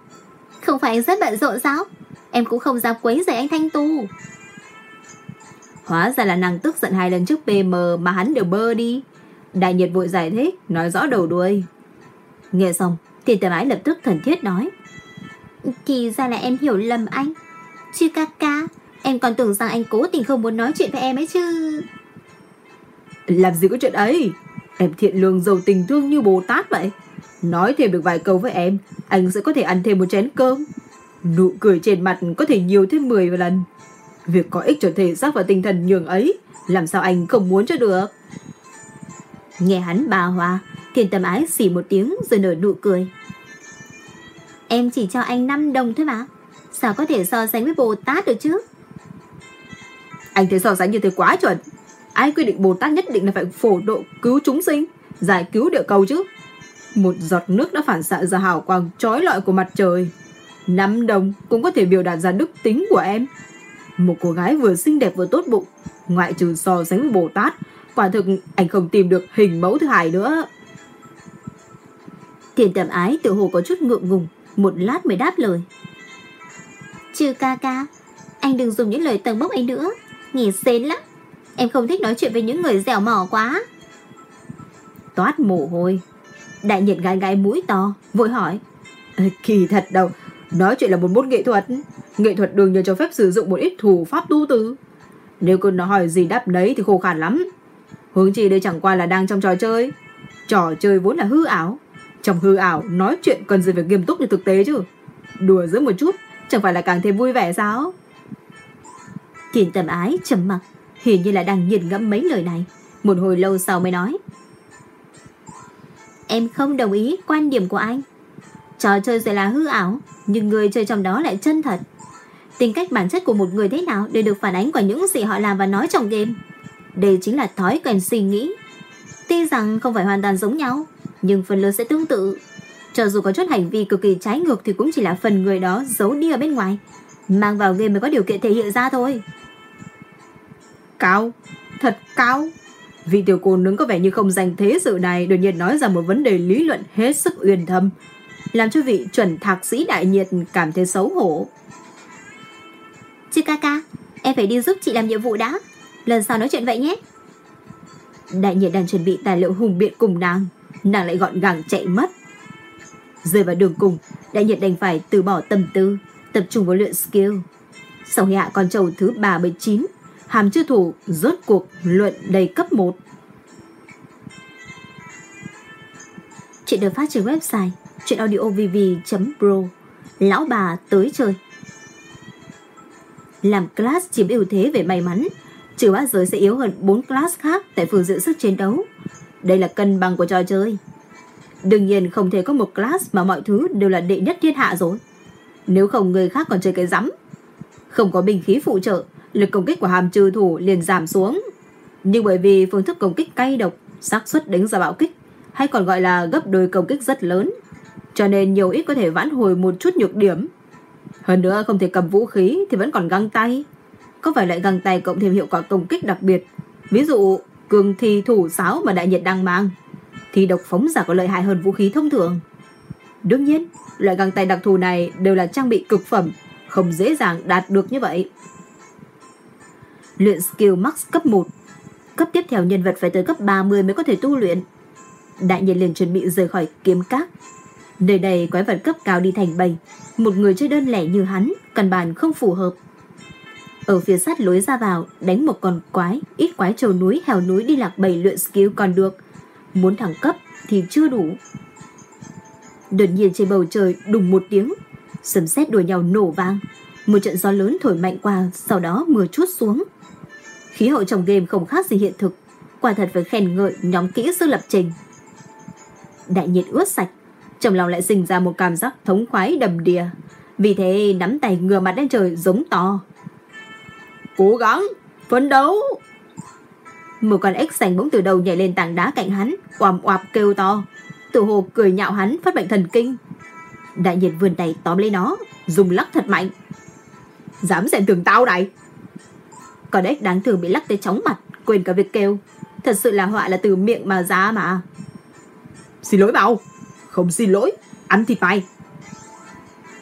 không phải anh rất bận rộn sao? Em cũng không dám quấy rầy anh Thanh Tu. Hóa ra là nàng tức giận hai lần trước PM mà hắn đều bơ đi. Đại nhiệt vội giải thích, nói rõ đầu đuôi. Nghe xong, Tiền tầm ái lập tức thần thiết nói. Thì ra là em hiểu lầm anh. Chứ ca ca, em còn tưởng rằng anh cố tình không muốn nói chuyện với em ấy chứ. Làm gì có chuyện ấy? Em thiện lương giàu tình thương như Bồ Tát vậy. Nói thêm được vài câu với em, anh sẽ có thể ăn thêm một chén cơm. Nụ cười trên mặt có thể nhiều thêm 10 lần. Việc có ích cho thể xác và tinh thần nhường ấy, làm sao anh không muốn cho được? Nghe hắn bà hoa, Thiên tâm ái xỉ một tiếng rồi nở nụ cười. Em chỉ cho anh 5 đồng thôi mà. Sao có thể so sánh với Bồ Tát được chứ? Anh thấy so sánh như thế quá chuẩn. Ai quy định Bồ Tát nhất định là phải phổ độ cứu chúng sinh, giải cứu địa cầu chứ. Một giọt nước đã phản xạ ra hào quang trói lọi của mặt trời. 5 đồng cũng có thể biểu đạt ra đức tính của em. Một cô gái vừa xinh đẹp vừa tốt bụng, ngoại trừ so sánh với Bồ Tát, quả thực anh không tìm được hình mẫu thứ hai nữa. Tiền tầm ái tự hồ có chút ngượng ngùng, một lát mới đáp lời. Chứ ca ca, anh đừng dùng những lời tầng bốc ấy nữa, nghe xến lắm. Em không thích nói chuyện với những người dẻo mỏ quá. Toát mồ hôi, đại nhiệt gái gái mũi to, vội hỏi. Kỳ thật đâu, nói chuyện là một môn nghệ thuật. Nghệ thuật đương nhiên cho phép sử dụng một ít thủ pháp tu từ. Nếu cô nói hỏi gì đáp nấy thì khô khăn lắm. Hướng chi đây chẳng qua là đang trong trò chơi. Trò chơi vốn là hư ảo. Trong hư ảo nói chuyện cần gì phải nghiêm túc như thực tế chứ? Đùa giữa một chút Chẳng phải là càng thêm vui vẻ sao? Thiền tầm ái trầm mặc Hiển như là đang nhìn ngẫm mấy lời này. Một hồi lâu sau mới nói. Em không đồng ý quan điểm của anh. Trò chơi rồi là hư ảo Nhưng người chơi trong đó lại chân thật. Tính cách bản chất của một người thế nào Đều được phản ánh qua những gì họ làm và nói trong game? Đây chính là thói quen suy nghĩ. Tuy rằng không phải hoàn toàn giống nhau, nhưng phần lớn sẽ tương tự. Cho dù có chút hành vi cực kỳ trái ngược thì cũng chỉ là phần người đó giấu đi ở bên ngoài. Mang vào game mới có điều kiện thể hiện ra thôi. Cao, thật cao. Vị tiểu cô nướng có vẻ như không dành thế sự này đột nhiên nói ra một vấn đề lý luận hết sức uyên thâm. Làm cho vị chuẩn thạc sĩ đại nhiệt cảm thấy xấu hổ. Chứ ca ca, em phải đi giúp chị làm nhiệm vụ đã. Lần sau nói chuyện vậy nhé. Đại nhiệt đang chuẩn bị tài liệu hùng biện cùng nàng. Nàng lại gọn gàng chạy mất. Rơi vào đường cùng, đại nhiệt đành phải từ bỏ tâm tư, tập trung vào luyện skill. Sau khi hạ con trâu thứ 39, hàm chư thủ rốt cuộc luận đầy cấp 1. Chuyện được phát trên website chuyenaudiovv.pro Lão bà tới chơi Làm class chiếm ưu thế về may mắn Trừ bát giới sẽ yếu hơn 4 class khác Tại phương diện sức chiến đấu đây là cân bằng của trò chơi Đương nhiên không thể có một class Mà mọi thứ đều là đệ nhất thiên hạ rồi Nếu không người khác còn chơi cái rắm Không có binh khí phụ trợ, Lực công kích của hàm trừ thủ liền giảm xuống Nhưng bởi vì phương thức công kích cay độc, xác suất đánh ra bạo kích, hay còn gọi là gấp đôi công kích rất lớn, cho nên nhiều ít có thể vãn hồi một chút nhược điểm. Hơn nữa không thể cầm vũ khí thì vẫn còn găng tay. Có phải lại găng tay cộng thêm hiệu quả công kích đặc biệt. Ví dụ cường thi thủ sáo mà đại nhiệt đang mang. Thì độc phóng giả có lợi hại hơn vũ khí thông thường. Đương nhiên, loại găng tay đặc thù này đều là trang bị cực phẩm, không dễ dàng đạt được như vậy. Luyện skill max cấp 1 Cấp tiếp theo nhân vật phải tới cấp 30 mới có thể tu luyện. Đại nhiệt liền chuẩn bị rời khỏi kiếm cát Nơi đây quái vật cấp cao đi thành bầy Một người chơi đơn lẻ như hắn Căn bản không phù hợp ở phía sát lối ra vào, Đánh một con quái, Ít quái trầu núi, hẻo núi đi lạc bầy luyện skill còn được. Muốn thẳng cấp thì chưa đủ. Đột nhiên trên bầu trời đùng một tiếng, Sấm sét đuổi nhau nổ vang. Một trận gió lớn thổi mạnh qua, Sau đó mưa chút xuống. Khí hậu trong game không khác gì hiện thực. Quả thật phải khen ngợi, nhóm kỹ sư lập trình. Đại nhiệt ướt sạch, trong lòng lại sinh ra một cảm giác thống khoái đầm đìa. Vì thế, nắm tay ngừa mặt lên trời giống to. Cố gắng, phấn đấu. Một con ếch xanh bỗng từ đầu nhảy lên tảng đá cạnh hắn, oàm oạp kêu to. Tử hồ cười nhạo hắn phát bệnh thần kinh. Đại nhiệt vươn tay tóm lấy nó, dùng lắc thật mạnh. Dám xem thường tao này. Con ếch đáng thường bị lắc tới chóng mặt, quên cả việc kêu. Thật sự là họa là từ miệng mà ra mà. Xin lỗi bảo. Không xin lỗi, ăn thịt mày.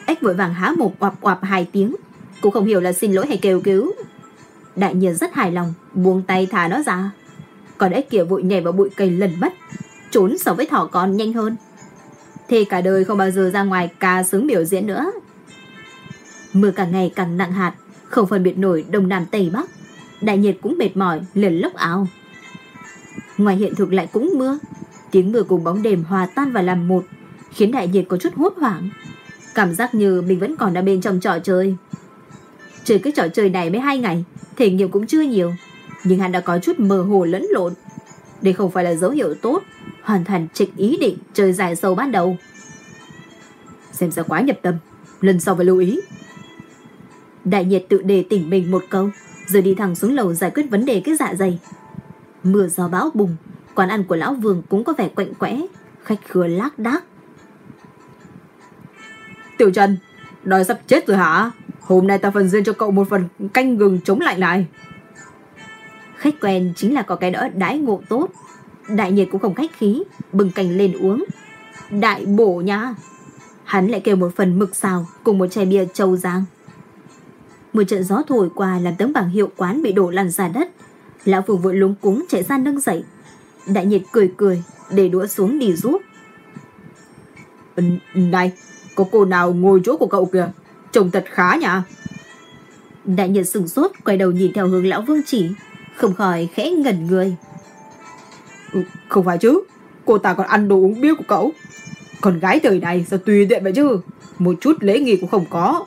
Ếch vội vàng há mồm oạp oạp hai tiếng. Cũng không hiểu là xin lỗi hay kêu cứu. Đại nhiên rất hài lòng, buông tay thả nó ra. Còn ếch kia vội nhảy vào bụi cây lần mất. Trốn so với thỏ con nhanh hơn. Thì cả đời không bao giờ ra ngoài ca sướng biểu diễn nữa. Mưa càng ngày càng nặng hạt, không phân biệt nổi đông nam tây bắc. Đại nhiệt cũng mệt mỏi, liền lốc áo. Ngoài hiện thực lại cũng mưa, Tiếng mưa cùng bóng đêm hòa tan và làm một Khiến đại nhiệt có chút hốt hoảng Cảm giác như mình vẫn còn ở bên trong trò chơi Chơi cái trò chơi này mới hai ngày Thể nghiệm cũng chưa nhiều, Nhưng hắn đã có chút mơ hồ lẫn lộn. Đây không phải là dấu hiệu tốt, Hoàn thành trịch ý định chơi dài sâu ban đầu. Xem ra quá nhập tâm, Lần sau phải lưu ý. Đại nhiệt tự đề tỉnh mình một câu, Rồi đi thẳng xuống lầu giải quyết vấn đề cái dạ dày. Mưa gió bão bùng, Quán ăn của lão Vương cũng có vẻ quạnh quẽ, Khách khứa lác đác. Tiểu Trần, Đói sắp chết rồi hả? Hôm nay ta phần riêng cho cậu một phần canh gừng chống lạnh này Khách quen chính là có cái đỡ đãi ngộ tốt. Đại nhiệt cũng không khách khí Bừng canh lên uống. Đại bổ nha. Hắn lại kêu một phần mực xào Cùng một chai bia trâu giang Một trận gió thổi qua Làm tấm bảng hiệu quán bị đổ lăn ra đất. Lão Vương vội lúng cúng chạy ra nâng dậy. Đại nhiệt cười cười Để đũa xuống đi giúp. Này Có cô nào ngồi chỗ của cậu kìa Trông thật khá nhỉ? Đại nhiệt sừng sốt Quay đầu nhìn theo hướng lão vương chỉ Không khỏi khẽ ngẩn người. Ừ, Không phải chứ Cô ta còn ăn đồ uống bia của cậu. Còn gái thời này sao tùy tiện vậy chứ? Một chút lễ nghi cũng không có.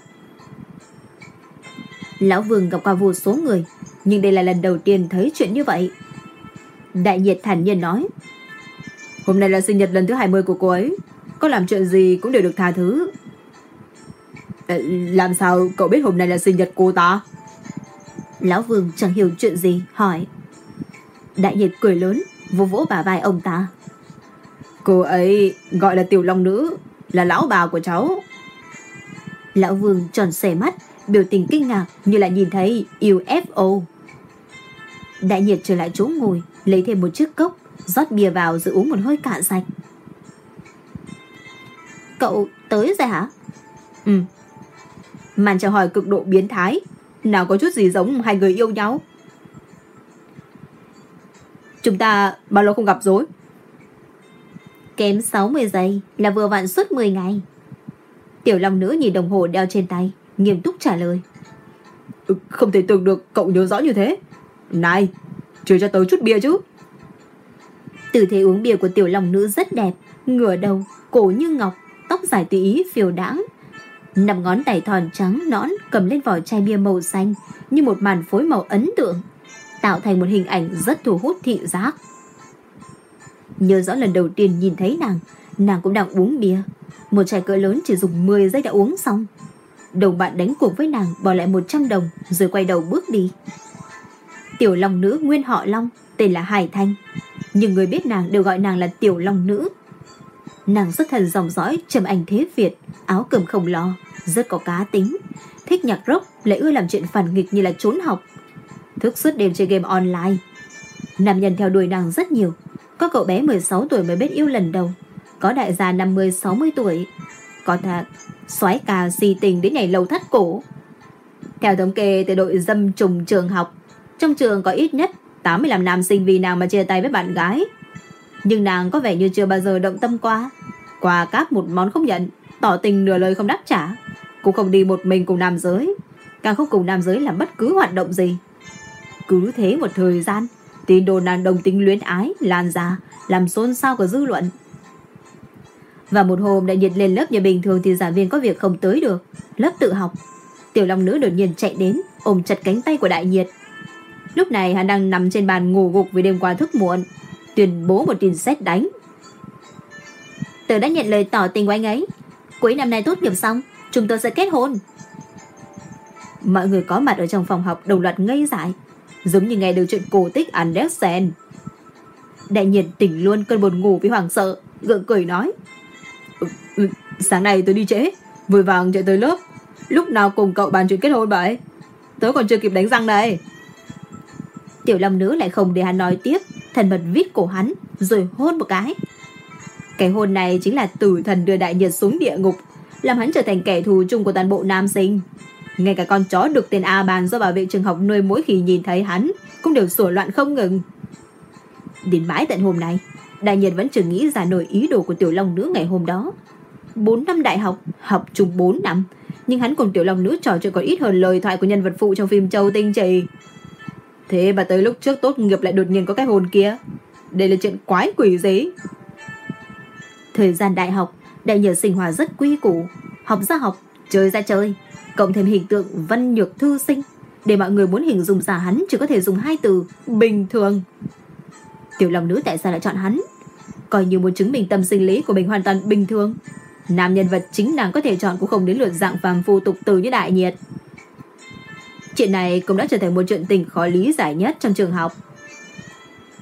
Lão Vương gặp qua vô số người Nhưng đây là lần đầu tiên thấy chuyện như vậy. Đại nhiệt thản nhiên nói Hôm nay là sinh nhật lần thứ 20 của cô ấy Có làm chuyện gì cũng đều được tha thứ Làm sao cậu biết hôm nay là sinh nhật cô ta Lão Vương chẳng hiểu chuyện gì Hỏi Đại nhiệt cười lớn Vô vỗ bà vai ông ta Cô ấy gọi là tiểu long nữ Là lão bà của cháu Lão Vương tròn xẻ mắt Biểu tình kinh ngạc như là nhìn thấy UFO Đại nhiệt trở lại chỗ ngồi Lấy thêm một chiếc cốc rót bia vào rồi uống một hơi cạn sạch. Cậu tới rồi hả? Ừ. Màn chào hỏi cực độ biến thái, nào có chút gì giống hai người yêu nhau. Chúng ta bao lâu không gặp rồi? Kém 60 giây là vừa vặn suốt 10 ngày. Tiểu Long nữ nhìn đồng hồ đeo trên tay, nghiêm túc trả lời. Ừ, không thể tưởng được cậu nhớ rõ như thế. Này, chưa cho tớ chút bia chứ. Tư thế uống bia của tiểu long nữ rất đẹp, ngửa đầu, cổ như ngọc, tóc dài tùy ý phiêu đãng. Năm ngón tay thon trắng nõn cầm lên vỏ chai bia màu xanh như một màn phối màu ấn tượng, tạo thành một hình ảnh rất thu hút thị giác. Nhớ rõ lần đầu tiên nhìn thấy nàng, nàng cũng đang uống bia. Một chai cỡ lớn chỉ dùng 10 giây đã uống xong. Đồng bạn đánh cuộc với nàng bỏ lại 100 đồng rồi quay đầu bước đi. Tiểu long nữ nguyên họ Long, tên là Hải Thanh, nhưng người biết nàng đều gọi nàng là tiểu long nữ. Nàng xuất thần dòng dõi trầm ảnh thế Việt, áo cơm không lo, rất có cá tính, thích nhạc rock lại ưa làm chuyện phản nghịch như là trốn học, thức suốt đêm chơi game online. Nam nhân theo đuổi nàng rất nhiều, có cậu bé 16 tuổi mới biết yêu lần đầu, có đại gia 50-60 tuổi, có thạc xoái cà si tình đến nhảy lầu thắt cổ. Theo thống kê từ đội dâm trùng trường học, trong trường có ít nhất 85 nam sinh vì nàng mà chia tay với bạn gái. Nhưng nàng có vẻ như chưa bao giờ động tâm qua. Quà cáp một món không nhận, tỏ tình nửa lời không đáp trả. Cũng không đi một mình cùng nam giới. Càng không cùng nam giới làm bất cứ hoạt động gì. Cứ thế một thời gian, tin đồn nàng đồng tính luyến ái lan ra, làm xôn xao của dư luận. Và một hôm đại nhiệt lên lớp như bình thường thì giảng viên có việc không tới được. Lớp tự học. Tiểu Long Nữ đột nhiên chạy đến, ôm chặt cánh tay của đại nhiệt, Lúc này hắn đang nằm trên bàn ngủ gục vì đêm qua thức muộn Tuyên bố một tin xét đánh. Tớ đã nhận lời tỏ tình của anh ấy. Cuối năm nay tốt nghiệp xong Chúng tôi sẽ kết hôn. Mọi người có mặt ở trong phòng học đồng loạt ngây dại Giống như nghe được chuyện cổ tích Andersen. Đại nhiệt tỉnh luôn cơn buồn ngủ vì hoảng sợ Gượng cười nói ừ, ừ Sáng nay tôi đi trễ Vội vàng chạy tới lớp. Lúc nào cùng cậu bàn chuyện kết hôn vậy? Tớ còn chưa kịp đánh răng đây Tiểu Long Nữ lại không để hắn nói tiếp. Thần mật vít cổ hắn, Rồi hôn một cái. Cái hôn này chính là tử thần đưa đại nhật xuống địa ngục, Làm hắn trở thành kẻ thù chung của toàn bộ nam sinh. Ngay cả con chó được tên A bàn do bảo vệ trường học nuôi mỗi khi nhìn thấy hắn Cũng đều sủa loạn không ngừng. Đến mãi tận hôm nay, Đại nhật vẫn chưa nghĩ ra nổi ý đồ của Tiểu Long Nữ ngày hôm đó. 4 năm đại học Học chung 4 năm, Nhưng hắn cùng Tiểu Long Nữ trò chuyện còn ít hơn lời thoại của nhân vật phụ trong phim Châu Tinh Trì. Thế mà tới lúc trước tốt nghiệp lại đột nhiên có cái hồn kia. Đây là chuyện quái quỷ gì? Thời gian đại học Đại nhờ sinh hoạt rất quy củ. Học ra học, chơi ra chơi. Cộng thêm hình tượng văn nhược thư sinh. Để mọi người muốn hình dung giả hắn Chỉ có thể dùng hai từ bình thường. Tiểu lòng nữ tại sao lại chọn hắn? Coi như một chứng minh tâm sinh lý của mình hoàn toàn bình thường. Nam nhân vật chính nàng có thể chọn cũng không đến lượt dạng phàm phu tục từ như đại nhiệt. Chuyện này cũng đã trở thành một chuyện tình khó lý giải nhất trong trường học.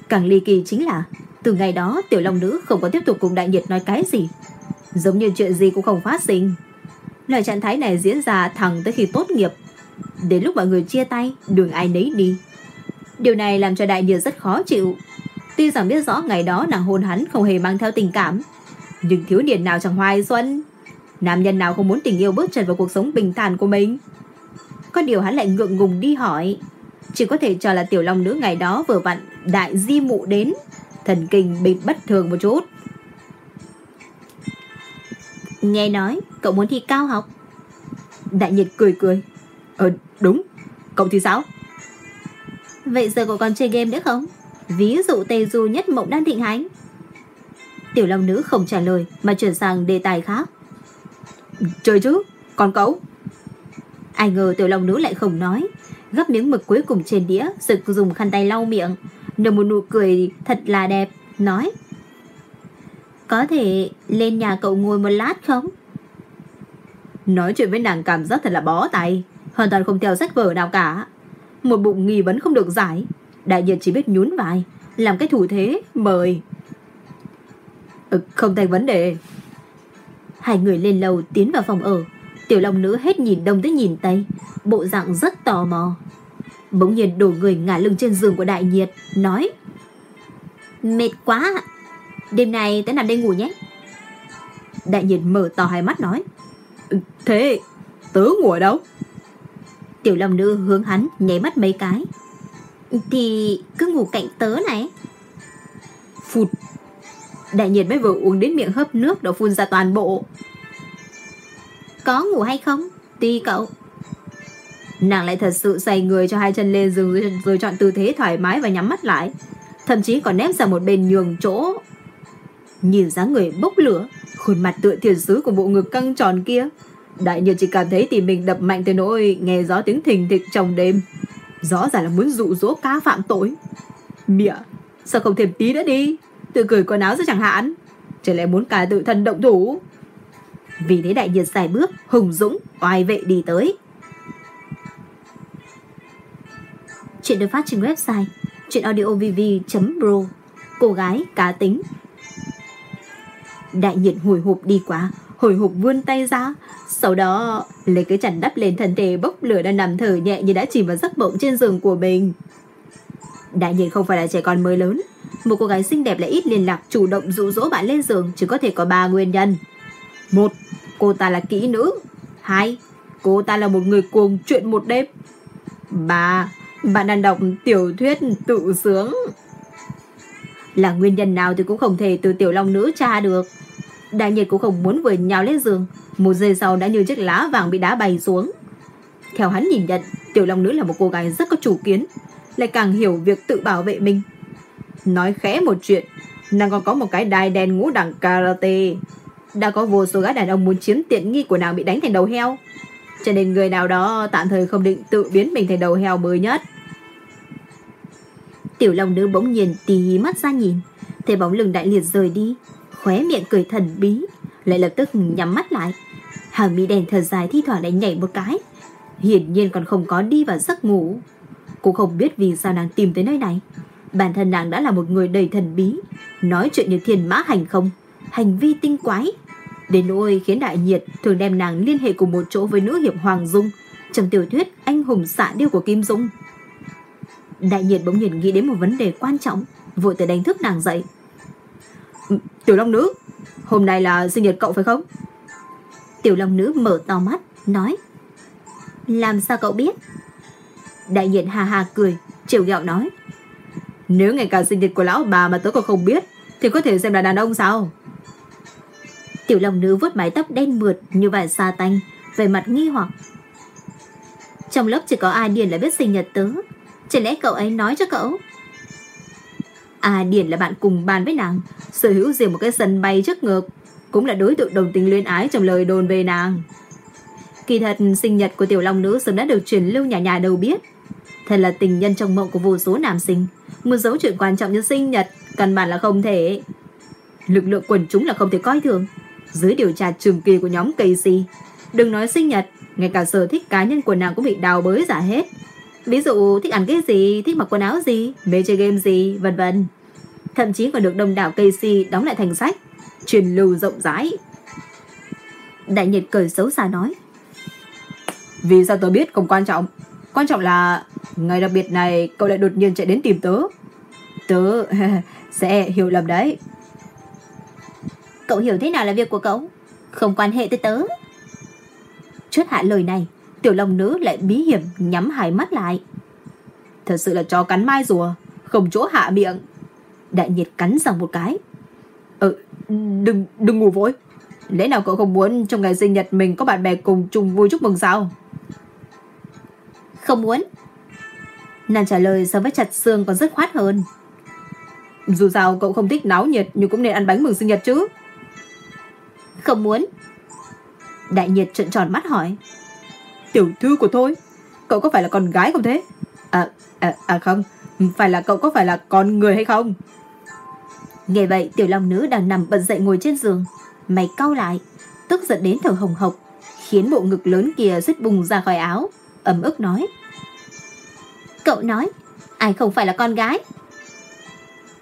Càng ly kỳ chính là từ ngày đó tiểu long nữ không có tiếp tục cùng đại nhiệt nói cái gì. Giống như chuyện gì cũng không phát sinh. Loại trạng thái này diễn ra thẳng tới khi tốt nghiệp. Đến lúc mọi người chia tay, đường ai nấy đi. Điều này làm cho đại nhiệt rất khó chịu. Tuy rằng biết rõ ngày đó nàng hôn hắn không hề mang theo tình cảm. Nhưng thiếu niên nào chẳng hoài xuân. Nam nhân nào không muốn tình yêu bước chân vào cuộc sống bình thản của mình. Có điều hắn lại ngượng ngùng đi hỏi. Chỉ có thể cho là tiểu long nữ ngày đó vừa vặn Đại di mụ đến. Thần kinh bị bất thường một chút. Nghe nói, cậu muốn thi cao học. Đại nhiệt cười cười. Ờ đúng. Cậu thì sao? Vậy giờ cậu còn chơi game nữa không? Ví dụ tề du nhất mộng đang thịnh hành. Tiểu long nữ không trả lời, Mà chuyển sang đề tài khác. Chơi chứ, Còn cậu? Ai ngờ tiểu long nữ lại không nói Gấp miếng mực cuối cùng trên đĩa sực dùng khăn tay lau miệng Nở một nụ cười thật là đẹp Nói Có thể lên nhà cậu ngồi một lát không Nói chuyện với nàng cảm giác thật là bó tay Hoàn toàn không theo sách vở nào cả Một bụng nghi vấn không được giải Đại diện chỉ biết nhún vai làm cái thủ thế, mời. Ừ, không thành vấn đề. Hai người lên lầu tiến vào phòng ở. Tiểu Long Nữ hết nhìn đông tới nhìn tây, bộ dạng rất tò mò. Bỗng nhiên đổ người ngả lưng trên giường của đại nhiệt, nói Mệt quá Đêm nay tới nằm đây ngủ nhé. Đại nhiệt mở to hai mắt nói Thế tớ ngủ ở đâu? Tiểu Long Nữ hướng hắn nháy mắt mấy cái Thì cứ ngủ cạnh tớ này. Phụt. Đại nhiệt mới vừa uống đến miệng hấp nước đã phun ra toàn bộ. Có ngủ hay không? Tùy cậu. Nàng lại thật sự xoay người cho hai chân lên giường rồi, rồi chọn tư thế thoải mái và nhắm mắt lại. Thậm chí còn ném sang một bên nhường chỗ. Nhìn dáng người bốc lửa Khuôn mặt tựa thiền sứ của bộ ngực căng tròn kia. Đại nhiệt chỉ cảm thấy tìm mình đập mạnh tới nỗi Nghe gió tiếng thình thịch trong đêm. Rõ ràng là muốn dụ dỗ cá phạm tội. Mịa Sao không thêm tí nữa đi? Tự cười quần áo ra chẳng hạn. Chỉ lẽ muốn cả tự thân động thủ. Vì thế đại nhiệt dài bước, Hùng dũng, oai vệ đi tới. Chuyện được phát trên website chuyenaudiovv.pro Cô gái cá tính. Đại nhiệt hồi hộp đi qua, Hồi hộp vươn tay ra. Sau đó, lấy cái chăn đắp lên thân thể, bốc lửa đang nằm thở nhẹ như đã chìm vào giấc mộng trên giường của mình. Đại nhiệt không phải là trẻ con mới lớn. Một cô gái xinh đẹp lại ít liên lạc, Chủ động dụ dỗ bạn lên giường, Chỉ có thể có ba nguyên nhân. Một, cô ta là kỹ nữ. Hai, cô ta là một người cuồng chuyện một đêm. Ba, bạn đang đọc tiểu thuyết tự sướng. Là nguyên nhân nào thì cũng không thể từ tiểu long nữ tra được. Đại nhiệt cũng không muốn vừa nhào lên giường. Một giây sau đã như chiếc lá vàng bị đá bay xuống. Theo hắn nhìn nhận Tiểu long nữ là một cô gái rất có chủ kiến. Lại càng hiểu việc tự bảo vệ mình. Nói khẽ một chuyện Nàng còn có một cái đai đen ngũ đẳng karate. Đã có vô số các đàn ông muốn chiếm tiện nghi của nàng bị đánh thành đầu heo. Cho nên người nào đó tạm thời không định tự biến mình thành đầu heo mới nhất. Tiểu Long nữ bỗng nhiên tí mắt ra nhìn. Thấy bóng lưng đại liệt rời đi, Khóe miệng cười thần bí, Lại lập tức nhắm mắt lại. Hàng mi đèn thật dài thi thoảng lại nhảy một cái. Hiển nhiên còn không có đi vào giấc ngủ. Cô không biết vì sao nàng tìm tới nơi này. Bản thân nàng đã là một người đầy thần bí. Nói chuyện như thiền mã hành không, Hành vi tinh quái. Đến nỗi khiến đại nhiệt thường đem nàng liên hệ cùng một chỗ với nữ hiệp Hoàng Dung. Trong tiểu thuyết, anh hùng xạ điêu của Kim Dung. Đại nhiệt bỗng nhiên nghĩ đến một vấn đề quan trọng, Vội tới đánh thức nàng dậy. Tiểu Long Nữ, Hôm nay là sinh nhật cậu phải không? Tiểu Long Nữ mở to mắt, Nói, Làm sao cậu biết? Đại nhiệt hà hà cười Chiều ghẹo nói, Nếu ngày cả sinh nhật của lão bà mà tớ còn không biết, Thì có thể xem là đàn ông sao? Tiểu Long Nữ vuốt mái tóc đen mượt Như vải sa tanh Về mặt nghi hoặc. Trong lớp chỉ có ai điền là biết sinh nhật tớ. Chẳng lẽ cậu ấy nói cho cậu? A Điền là bạn cùng bàn với nàng, Sở hữu riêng một cái sân bay trước ngực, Cũng là đối tượng đồng tình luyến ái Trong lời đồn về nàng. Kỳ thật, sinh nhật của tiểu long nữ Sớm đã được truyền lưu nhà nhà đâu biết. Thật là tình nhân trong mộng của vô số nam sinh. Muốn giấu chuyện quan trọng như sinh nhật Căn bản là không thể. Lực lượng quần chúng là không thể coi thường. Dưới điều tra trường kỳ của nhóm Casey Đừng nói sinh nhật Ngay cả sở thích cá nhân của nàng cũng bị đào bới giả hết Ví dụ thích ăn cái gì, thích mặc quần áo gì, mê chơi game gì, vân vân. Thậm chí còn được đông đảo Casey đóng lại thành sách, truyền lưu rộng rãi. Đại nhiệt cười xấu xa nói. Vì sao tớ biết không quan trọng. Quan trọng là ngày đặc biệt này cậu lại đột nhiên chạy đến tìm tớ. Tớ sẽ hiểu lầm đấy. Cậu hiểu thế nào là việc của cậu? Không quan hệ tới tớ. Chốt hạ lời này, Tiểu Long Nữ lại bí hiểm nhắm hai mắt lại. Thật sự là chó cắn mai rùa, không chỗ hạ miệng. Đại nhiệt cắn răng một cái. Ừ, đừng, đừng ngủ vội. Lẽ nào cậu không muốn trong ngày sinh nhật mình có bạn bè cùng chung vui chúc mừng sao? Không muốn. Nàng trả lời so với chặt xương còn rất khoát hơn. Dù sao cậu không thích náo nhiệt nhưng cũng nên ăn bánh mừng sinh nhật chứ. Không muốn. Đại nhiệt trợn tròn mắt hỏi. Tiểu thư của tôi Cậu có phải là con gái không thế? À, à, à không Phải là cậu có phải là con người hay không? Nghe vậy tiểu long nữ đang nằm bật dậy ngồi trên giường. Mày cau lại Tức giận đến thở hồng hộc Khiến bộ ngực lớn kia rứt bùng ra khỏi áo ấm ức nói. Cậu nói Ai không phải là con gái?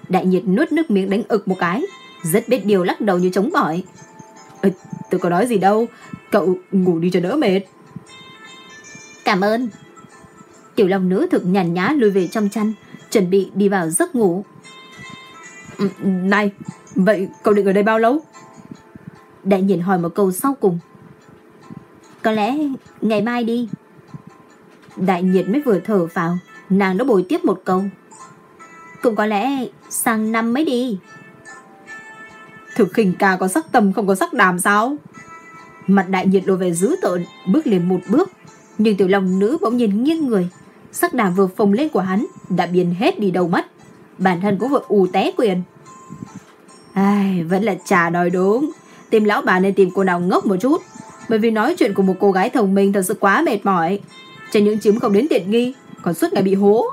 Đại nhiệt nuốt nước miếng đánh ực một cái Rất biết điều lắc đầu như chống bỏi Ờ, tôi có nói gì đâu. Cậu ngủ đi cho đỡ mệt. Cảm ơn. Tiểu long nữ thực nhàn nhã lùi về trong chăn Chuẩn bị đi vào giấc ngủ. Ừ, Này Vậy cậu định ở đây bao lâu? Đại nhiệt hỏi một câu sau cùng. Có lẽ ngày mai đi. Đại nhiệt mới vừa thở vào Nàng đã bồi tiếp một câu. Cũng có lẽ sang năm mới đi Thực khinh ca có sắc tâm không có sắc đàm sao? Mặt đại nhiệt lộ về dữ tợn Bước lên một bước Nhưng tiểu long nữ bỗng nhiên nghiêng người. Sắc đàm vừa phồng lên của hắn Đã biến hết đi đầu mắt. Bản thân cũng vội ù té quyền. Ai, Vẫn là trà nói đúng. Tìm lão bà nên tìm cô nào ngốc một chút. Bởi vì nói chuyện của một cô gái thông minh Thật sự quá mệt mỏi. Trên những chiếm không đến tiện nghi Còn suốt ngày bị hố.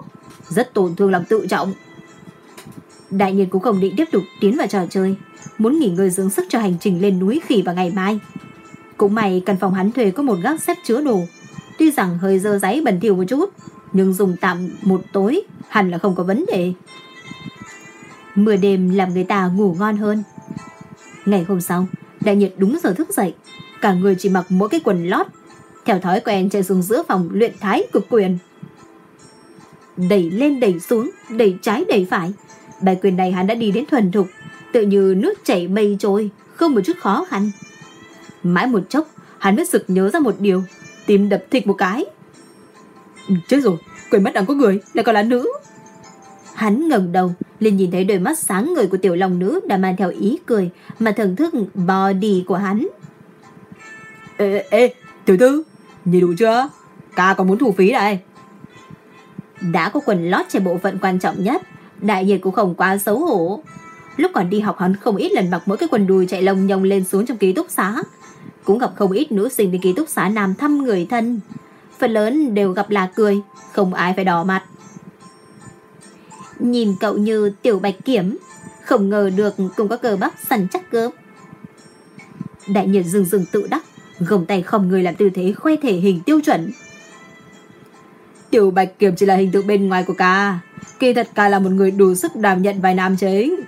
Rất tổn thương lòng tự trọng. Đại nhiên cũng không định tiếp tục tiến vào trò chơi. Muốn nghỉ ngơi dưỡng sức cho hành trình lên núi khỉ vào ngày mai. Cũng may căn phòng hắn thuê có một gác xếp chứa đồ. Tuy rằng hơi dơ giấy bẩn thỉu một chút, Nhưng dùng tạm một tối Hẳn là không có vấn đề. Mưa đêm làm người ta ngủ ngon hơn. Ngày hôm sau, Đại nhiệt đúng giờ thức dậy. Cả người chỉ mặc mỗi cái quần lót, Theo thói quen chạy xuống giữa phòng luyện thái cực quyền. Đẩy lên đẩy xuống, Đẩy trái đẩy phải. Bài quyền này hắn đã đi đến thuần thục Tự như nước chảy mây trôi Không một chút khó khăn Mãi một chốc hắn mới sực nhớ ra một điều Tim đập thịt một cái Chết rồi Quên mất đang có người Lại còn là nữ Hắn ngẩng đầu liền nhìn thấy đôi mắt sáng người của tiểu long nữ đã mang theo ý cười mà thưởng thức body của hắn. Ê, ê, tiểu tư, nhìn đủ chưa? Ca còn muốn thủ phí đây. Đã có quần lót trên bộ phận quan trọng nhất, đại nhiệt cũng không quá xấu hổ. Lúc còn đi học hắn không ít lần mặc mỗi cái quần đùi chạy lông nhông lên xuống trong ký túc xá. Cũng gặp không ít nữ sinh đi ký túc xá nam thăm người thân. Phần lớn đều gặp là cười, không ai phải đỏ mặt. Nhìn cậu như tiểu bạch kiểm Không ngờ được cũng có cờ bắp săn chắc gớp Đại nhiệt dừng dừng tự đắc Gồng tay không người làm tư thế khoe thể hình tiêu chuẩn Tiểu bạch kiểm chỉ là hình tượng bên ngoài của ca. Kỳ thật ca là một người đủ sức đảm nhận vai nam chính.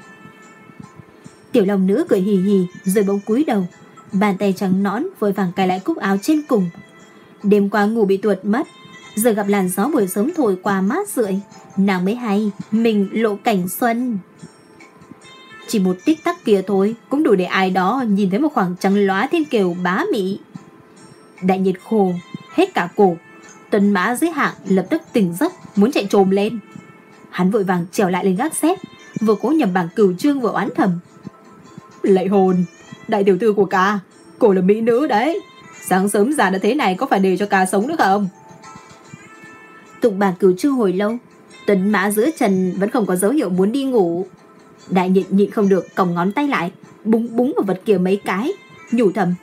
Tiểu long nữ cười hì hì, Rồi bỗng cúi đầu, Bàn tay trắng nõn vội vàng cài lại cúc áo trên cùng. Đêm qua ngủ bị tuột mất Giờ gặp làn gió buổi sớm thổi qua mát rượi. Nàng mới hay, Mình lộ cảnh xuân. Chỉ một tích tắc kia thôi, Cũng đủ để ai đó nhìn thấy một khoảng trắng lóa thiên kiều bá mỹ Đại nhiệt khô, Hết cả cổ Tần mã dưới hạng lập tức tỉnh giấc Muốn chạy trồm lên. Hắn vội vàng trèo lại lên gác xếp Vừa cố nhầm bảng cửu trương vừa oán thầm. Lệ hồn Đại tiểu thư của ca cô là mỹ nữ đấy. Sáng sớm già đã thế này có phải để cho ca sống nữa không? Tụng bảng cửu trương hồi lâu Tấn mã giữa trần vẫn không có dấu hiệu muốn đi ngủ. Đại nhịn nhịn không được còng ngón tay lại, búng búng vào vật kia mấy cái, nhủ thầm.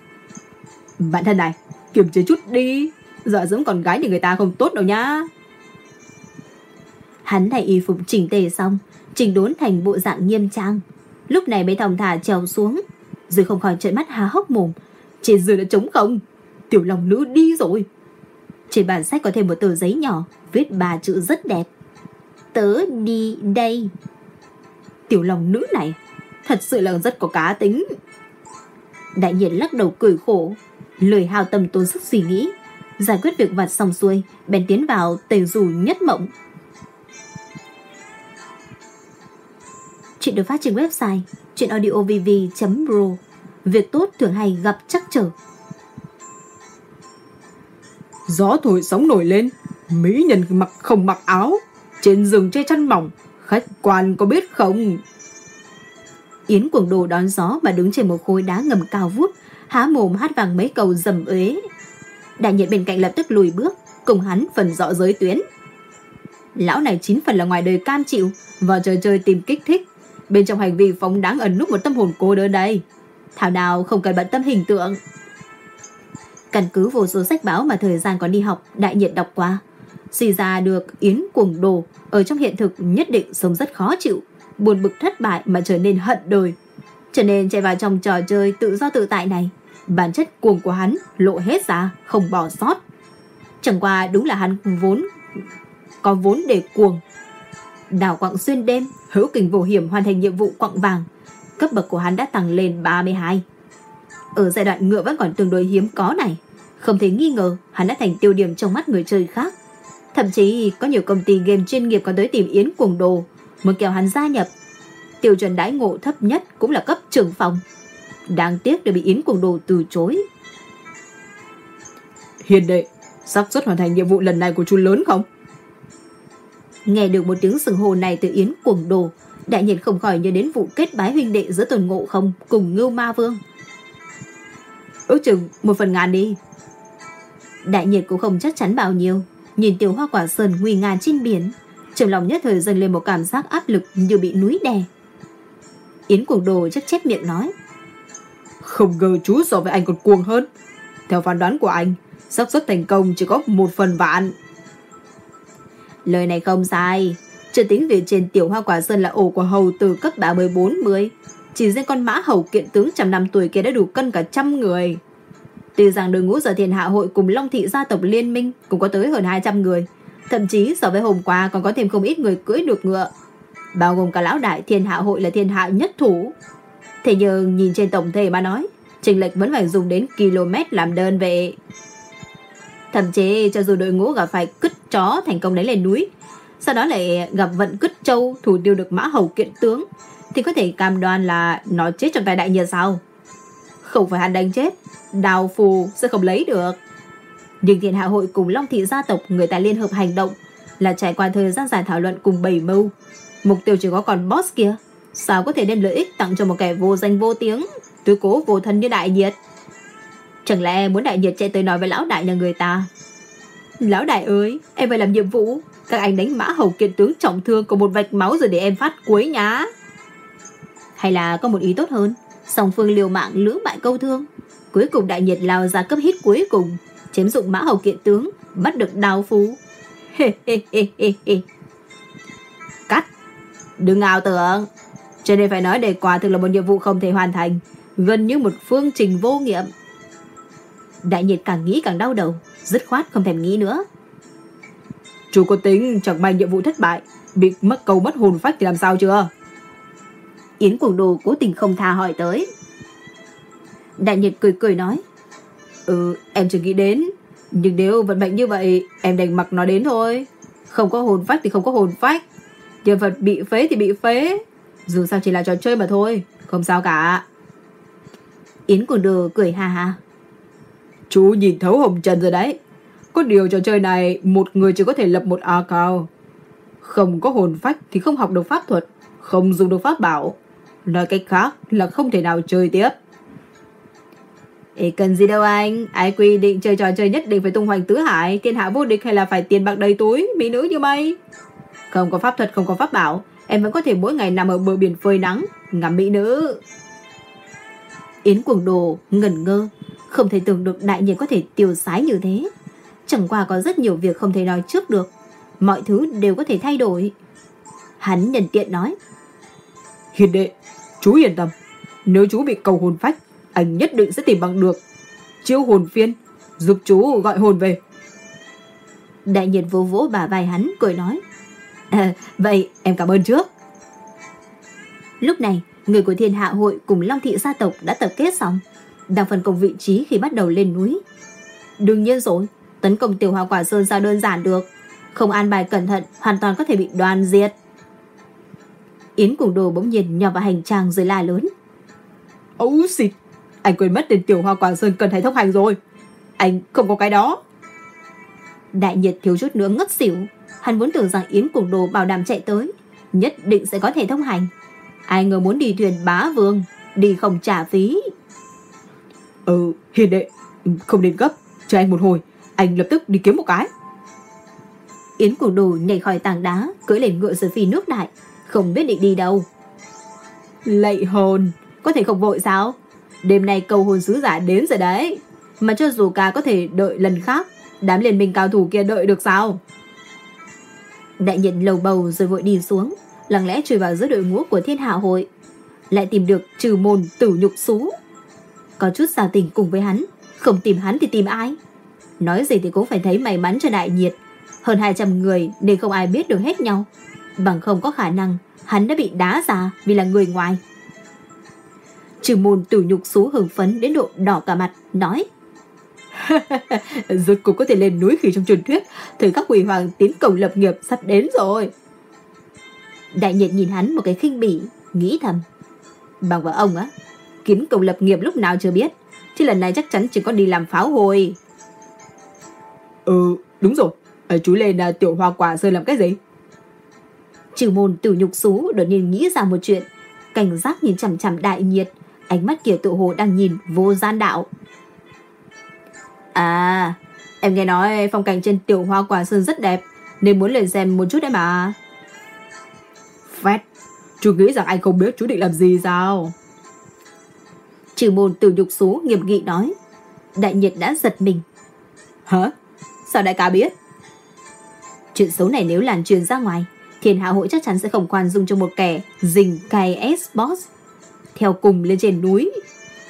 Bạn thân này, kiềm chế chút đi, dọa dẫm con gái thì người ta không tốt đâu nhá. Hắn thay y phục chỉnh tề xong, chỉnh đốn thành bộ dạng nghiêm trang. Lúc này mới thòng thả trèo xuống, rồi không khỏi trợn mắt há hốc mồm. Trên giường đã trống không, tiểu lòng nữ đi rồi. Trên bản sách có thêm một tờ giấy nhỏ, viết ba chữ rất đẹp tớ đi đây. Tiểu lòng nữ này thật sự là rất có cá tính. Đại nhiên lắc đầu cười khổ, lời hào tâm tốn sức suy nghĩ, giải quyết việc vặt xong xuôi, bèn tiến vào tề dù nhất mộng. Chuyện được phát trên website chuyenaudiovv.pro Việc tốt thường hay gặp chắc trở. Gió thổi sóng nổi lên, mỹ nhân mặc không mặc áo, trên rừng che chăn mỏng, khách quan có biết không? Yến cuồng đồ đón gió và đứng trên một khối đá ngầm cao vút, há mồm hát vàng mấy câu dầm uế. Đại nhiệt bên cạnh lập tức lùi bước, cùng hắn phần rõ giới tuyến. Lão này chín phần là ngoài đời cam chịu, vào chơi chơi tìm kích thích. Bên trong hành vi phóng đáng ẩn núp một tâm hồn cô đơn đây. Thảo nào không cần bận tâm hình tượng. Căn cứ vô số sách báo mà thời gian còn đi học, đại nhiệt đọc qua suy ra được Yến cuồng đồ ở trong hiện thực nhất định sống rất khó chịu, buồn bực thất bại mà trở nên hận đời. Cho nên chạy vào trong trò chơi tự do tự tại này, bản chất cuồng của hắn lộ hết ra, không bỏ sót. Chẳng qua đúng là hắn vốn có vốn để cuồng. đào quặng xuyên đêm, hữu kình vô hiểm hoàn thành nhiệm vụ quặng vàng. Cấp bậc của hắn đã tăng lên 32. Ở giai đoạn ngựa vẫn còn tương đối hiếm có này, không thể nghi ngờ hắn đã thành tiêu điểm trong mắt người chơi khác. Thậm chí có nhiều công ty game chuyên nghiệp còn tới tìm Yến Cuồng Đồ muốn kéo hắn gia nhập. Tiêu chuẩn đãi ngộ thấp nhất cũng là cấp trưởng phòng. Đáng tiếc đã bị Yến Cuồng Đồ từ chối. Hiền đệ, sắp suất hoàn thành nhiệm vụ lần này của chú lớn không? Nghe được một tiếng sừng hồ này từ Yến Cuồng Đồ, đại nhiệt không khỏi nhớ đến vụ kết bái huynh đệ giữa tuần Ngộ Không cùng Ngưu Ma Vương. Ước chừng một phần ngàn đi. Đại nhiệt cũng không chắc chắn bao nhiêu, nhìn tiểu hoa quả sơn nguy ngàn trên biển, trong lòng nhất thời dâng lên một cảm giác áp lực như bị núi đè. Yến Cuồng Đồ chắc chép miệng nói. Không ngờ chú so với anh còn cuồng hơn. Theo phán đoán của anh, xác suất thành công chỉ có một phần vạn. Lời này không sai. Chưa tính việc trên tiểu hoa quả sơn là ổ của hầu từ cấp 30-40. Chỉ riêng con mã hầu kiện tướng trăm năm tuổi kia đã đủ cân cả trăm người. Tuy rằng đội ngũ giờ thiền hạ hội cùng Long Thị gia tộc liên minh cũng có tới hơn 200 người. Thậm chí so với hôm qua còn có thêm không ít người cưỡi được ngựa. Bao gồm cả lão đại thiên hạ hội là thiên hạ nhất thủ. Thế nhưng nhìn trên tổng thể mà nói, trình lệch vẫn phải dùng đến km làm đơn vị. Thậm chí cho dù đội ngũ gặp phải cứt chó thành công đánh lên núi, sau đó lại gặp vận cứt châu thủ tiêu được mã hầu kiện tướng, thì có thể cam đoan là nó chết trong tay đại nhiệt sao? Không phải hắn đánh chết, đào phù sẽ không lấy được. Nhưng thiên hạ hội cùng Long Thị gia tộc người ta liên hợp hành động là trải qua thời gian dài thảo luận cùng bảy mưu. Mục tiêu chỉ có còn boss kia. Sao có thể đem lợi ích tặng cho một kẻ vô danh vô tiếng, tứ cố vô thân như đại nhiệt? Chẳng lẽ muốn đại nhiệt chạy tới nói với lão đại nhà người ta? Lão đại ơi, em phải làm nhiệm vụ. Các anh đánh mã hầu kiện tướng trọng thương có một vạch máu rồi để em phát cuối nhá. Hay là có một ý tốt hơn, song phương liều mạng lưỡng bại câu thương. Cuối cùng đại nhiệt lao ra cấp hit cuối cùng, chém dụng mã hầu kiện tướng, bắt được đào phú. Cắt, đừng ảo tưởng. Cho nên phải nói đây quả thực là một nhiệm vụ không thể hoàn thành, gần như một phương trình vô nghiệm. Đại nhiệt càng nghĩ càng đau đầu, dứt khoát không thèm nghĩ nữa. Chú có tính chẳng may nhiệm vụ thất bại, bị mất cầu mất hồn phách thì làm sao chưa? Yến Cuồng Đồ cố tình không tha hỏi tới. Đại nhiệt cười cười nói. Ừ, em chưa nghĩ đến. Nhưng nếu vận mệnh như vậy, em đành mặc nó đến thôi. Không có hồn phách thì không có hồn phách. Nhân vật bị phế thì bị phế. Dù sao chỉ là trò chơi mà thôi, không sao cả. Yến Cuồng Đồ cười ha ha. Chú nhìn thấu hồng trần rồi đấy. Có điều trò chơi này một người chỉ có thể lập một account. Không có hồn phách thì không học được pháp thuật, không dùng được pháp bảo. Nói cách khác là không thể nào chơi tiếp. Ê, cần gì đâu anh, ai quy định chơi trò chơi nhất định phải tung hoành tứ hải, thiên hạ vô địch hay là phải tiền bạc đầy túi, mỹ nữ như mây. Không có pháp thuật, không có pháp bảo, em vẫn có thể mỗi ngày nằm ở bờ biển phơi nắng, ngắm mỹ nữ. Yến cuồng đồ, ngẩn ngơ, không thể tưởng được đại nhiệt có thể tiêu sái như thế. Chẳng qua có rất nhiều việc không thể nói trước được. Mọi thứ đều có thể thay đổi. Hắn nhân tiện nói. Hiền đệ, chú yên tâm. Nếu chú bị cầu hồn phách, anh nhất định sẽ tìm bằng được. Chiêu hồn phiên, giúp chú gọi hồn về. Đại nhiệt vô vỗ bà vai hắn, cười nói. À, vậy em cảm ơn trước. Lúc này, người của thiên hạ hội cùng Long thị gia tộc đã tập kết xong đang phân công vị trí khi bắt đầu lên núi. Đương nhiên rồi, tấn công tiểu hoa quả sơn sao đơn giản được. Không an bài cẩn thận, hoàn toàn có thể bị đoàn diệt. Yến cùng đồ bỗng nhiên nhào vào hành trang rồi la lớn. Ấu xịt, anh quên mất đến tiểu hoa quả sơn cần phải thông hành rồi. Anh không có cái đó. Đại nhiệt thiếu chút nữa ngất xỉu. Hắn muốn tưởng rằng Yến cùng đồ bảo đảm chạy tới. Nhất định sẽ có thể thông hành. Ai ngờ muốn đi thuyền bá vương, đi không trả phí. Ừ, hiền đệ, không nên gấp, cho anh một hồi, anh lập tức đi kiếm một cái. Yến Cuồng Đồ nhảy khỏi tảng đá, cưỡi lên ngựa rồi phi nước đại, không biết định đi đâu. Lạy hồn, có thể không vội sao? Đêm nay cầu hồn sứ giả đến rồi đấy. Mà cho dù ca có thể đợi lần khác, đám liên minh cao thủ kia đợi được sao? Đại nhiệt lầu bầu rồi vội đi xuống, lặng lẽ chui vào giữa đội ngũ của thiên hạ hội. Lại tìm được trừ môn tử nhục xú. Có chút xào tình cùng với hắn. Không tìm hắn thì tìm ai? Nói gì thì cũng phải thấy may mắn cho đại nhiệt. Hơn 200 người nên không ai biết được hết nhau. Bằng không có khả năng Hắn đã bị đá ra vì là người ngoài. Trừ môn tử nhục xú hưng phấn đến độ đỏ cả mặt Nói Rốt cuộc có thể lên núi khi trong truyền thuyết Thời các quỷ hoàng tiến cầu lập nghiệp sắp đến rồi. Đại nhiệt nhìn hắn một cái khinh bỉ Nghĩ thầm. Bằng vào ông á Kiến cầu lập nghiệp lúc nào chưa biết Chứ lần này chắc chắn chỉ có đi làm pháo hồi. Ừ đúng rồi. À, Chú lên à, tiểu hoa quả rơi làm cái gì? Trừ môn tử nhục xú đột nhiên nghĩ ra một chuyện. Cảnh giác nhìn chằm chằm đại nhiệt Ánh mắt kia tự hồ đang nhìn vô gian đạo À Em nghe nói phong cảnh trên tiểu hoa quả sơn rất đẹp, Nên muốn lên xem một chút đấy mà. Phét Chú nghĩ rằng anh không biết chú định làm gì sao? Trừ môn tử nhục số nghiêm nghị nói, Đại nhiệt đã giật mình. Hả? Sao đại ca biết? Chuyện xấu này nếu lan truyền ra ngoài, Thiên hạ hội chắc chắn sẽ không khoan dung cho một kẻ Dình cay S-Boss. Theo cùng lên trên núi,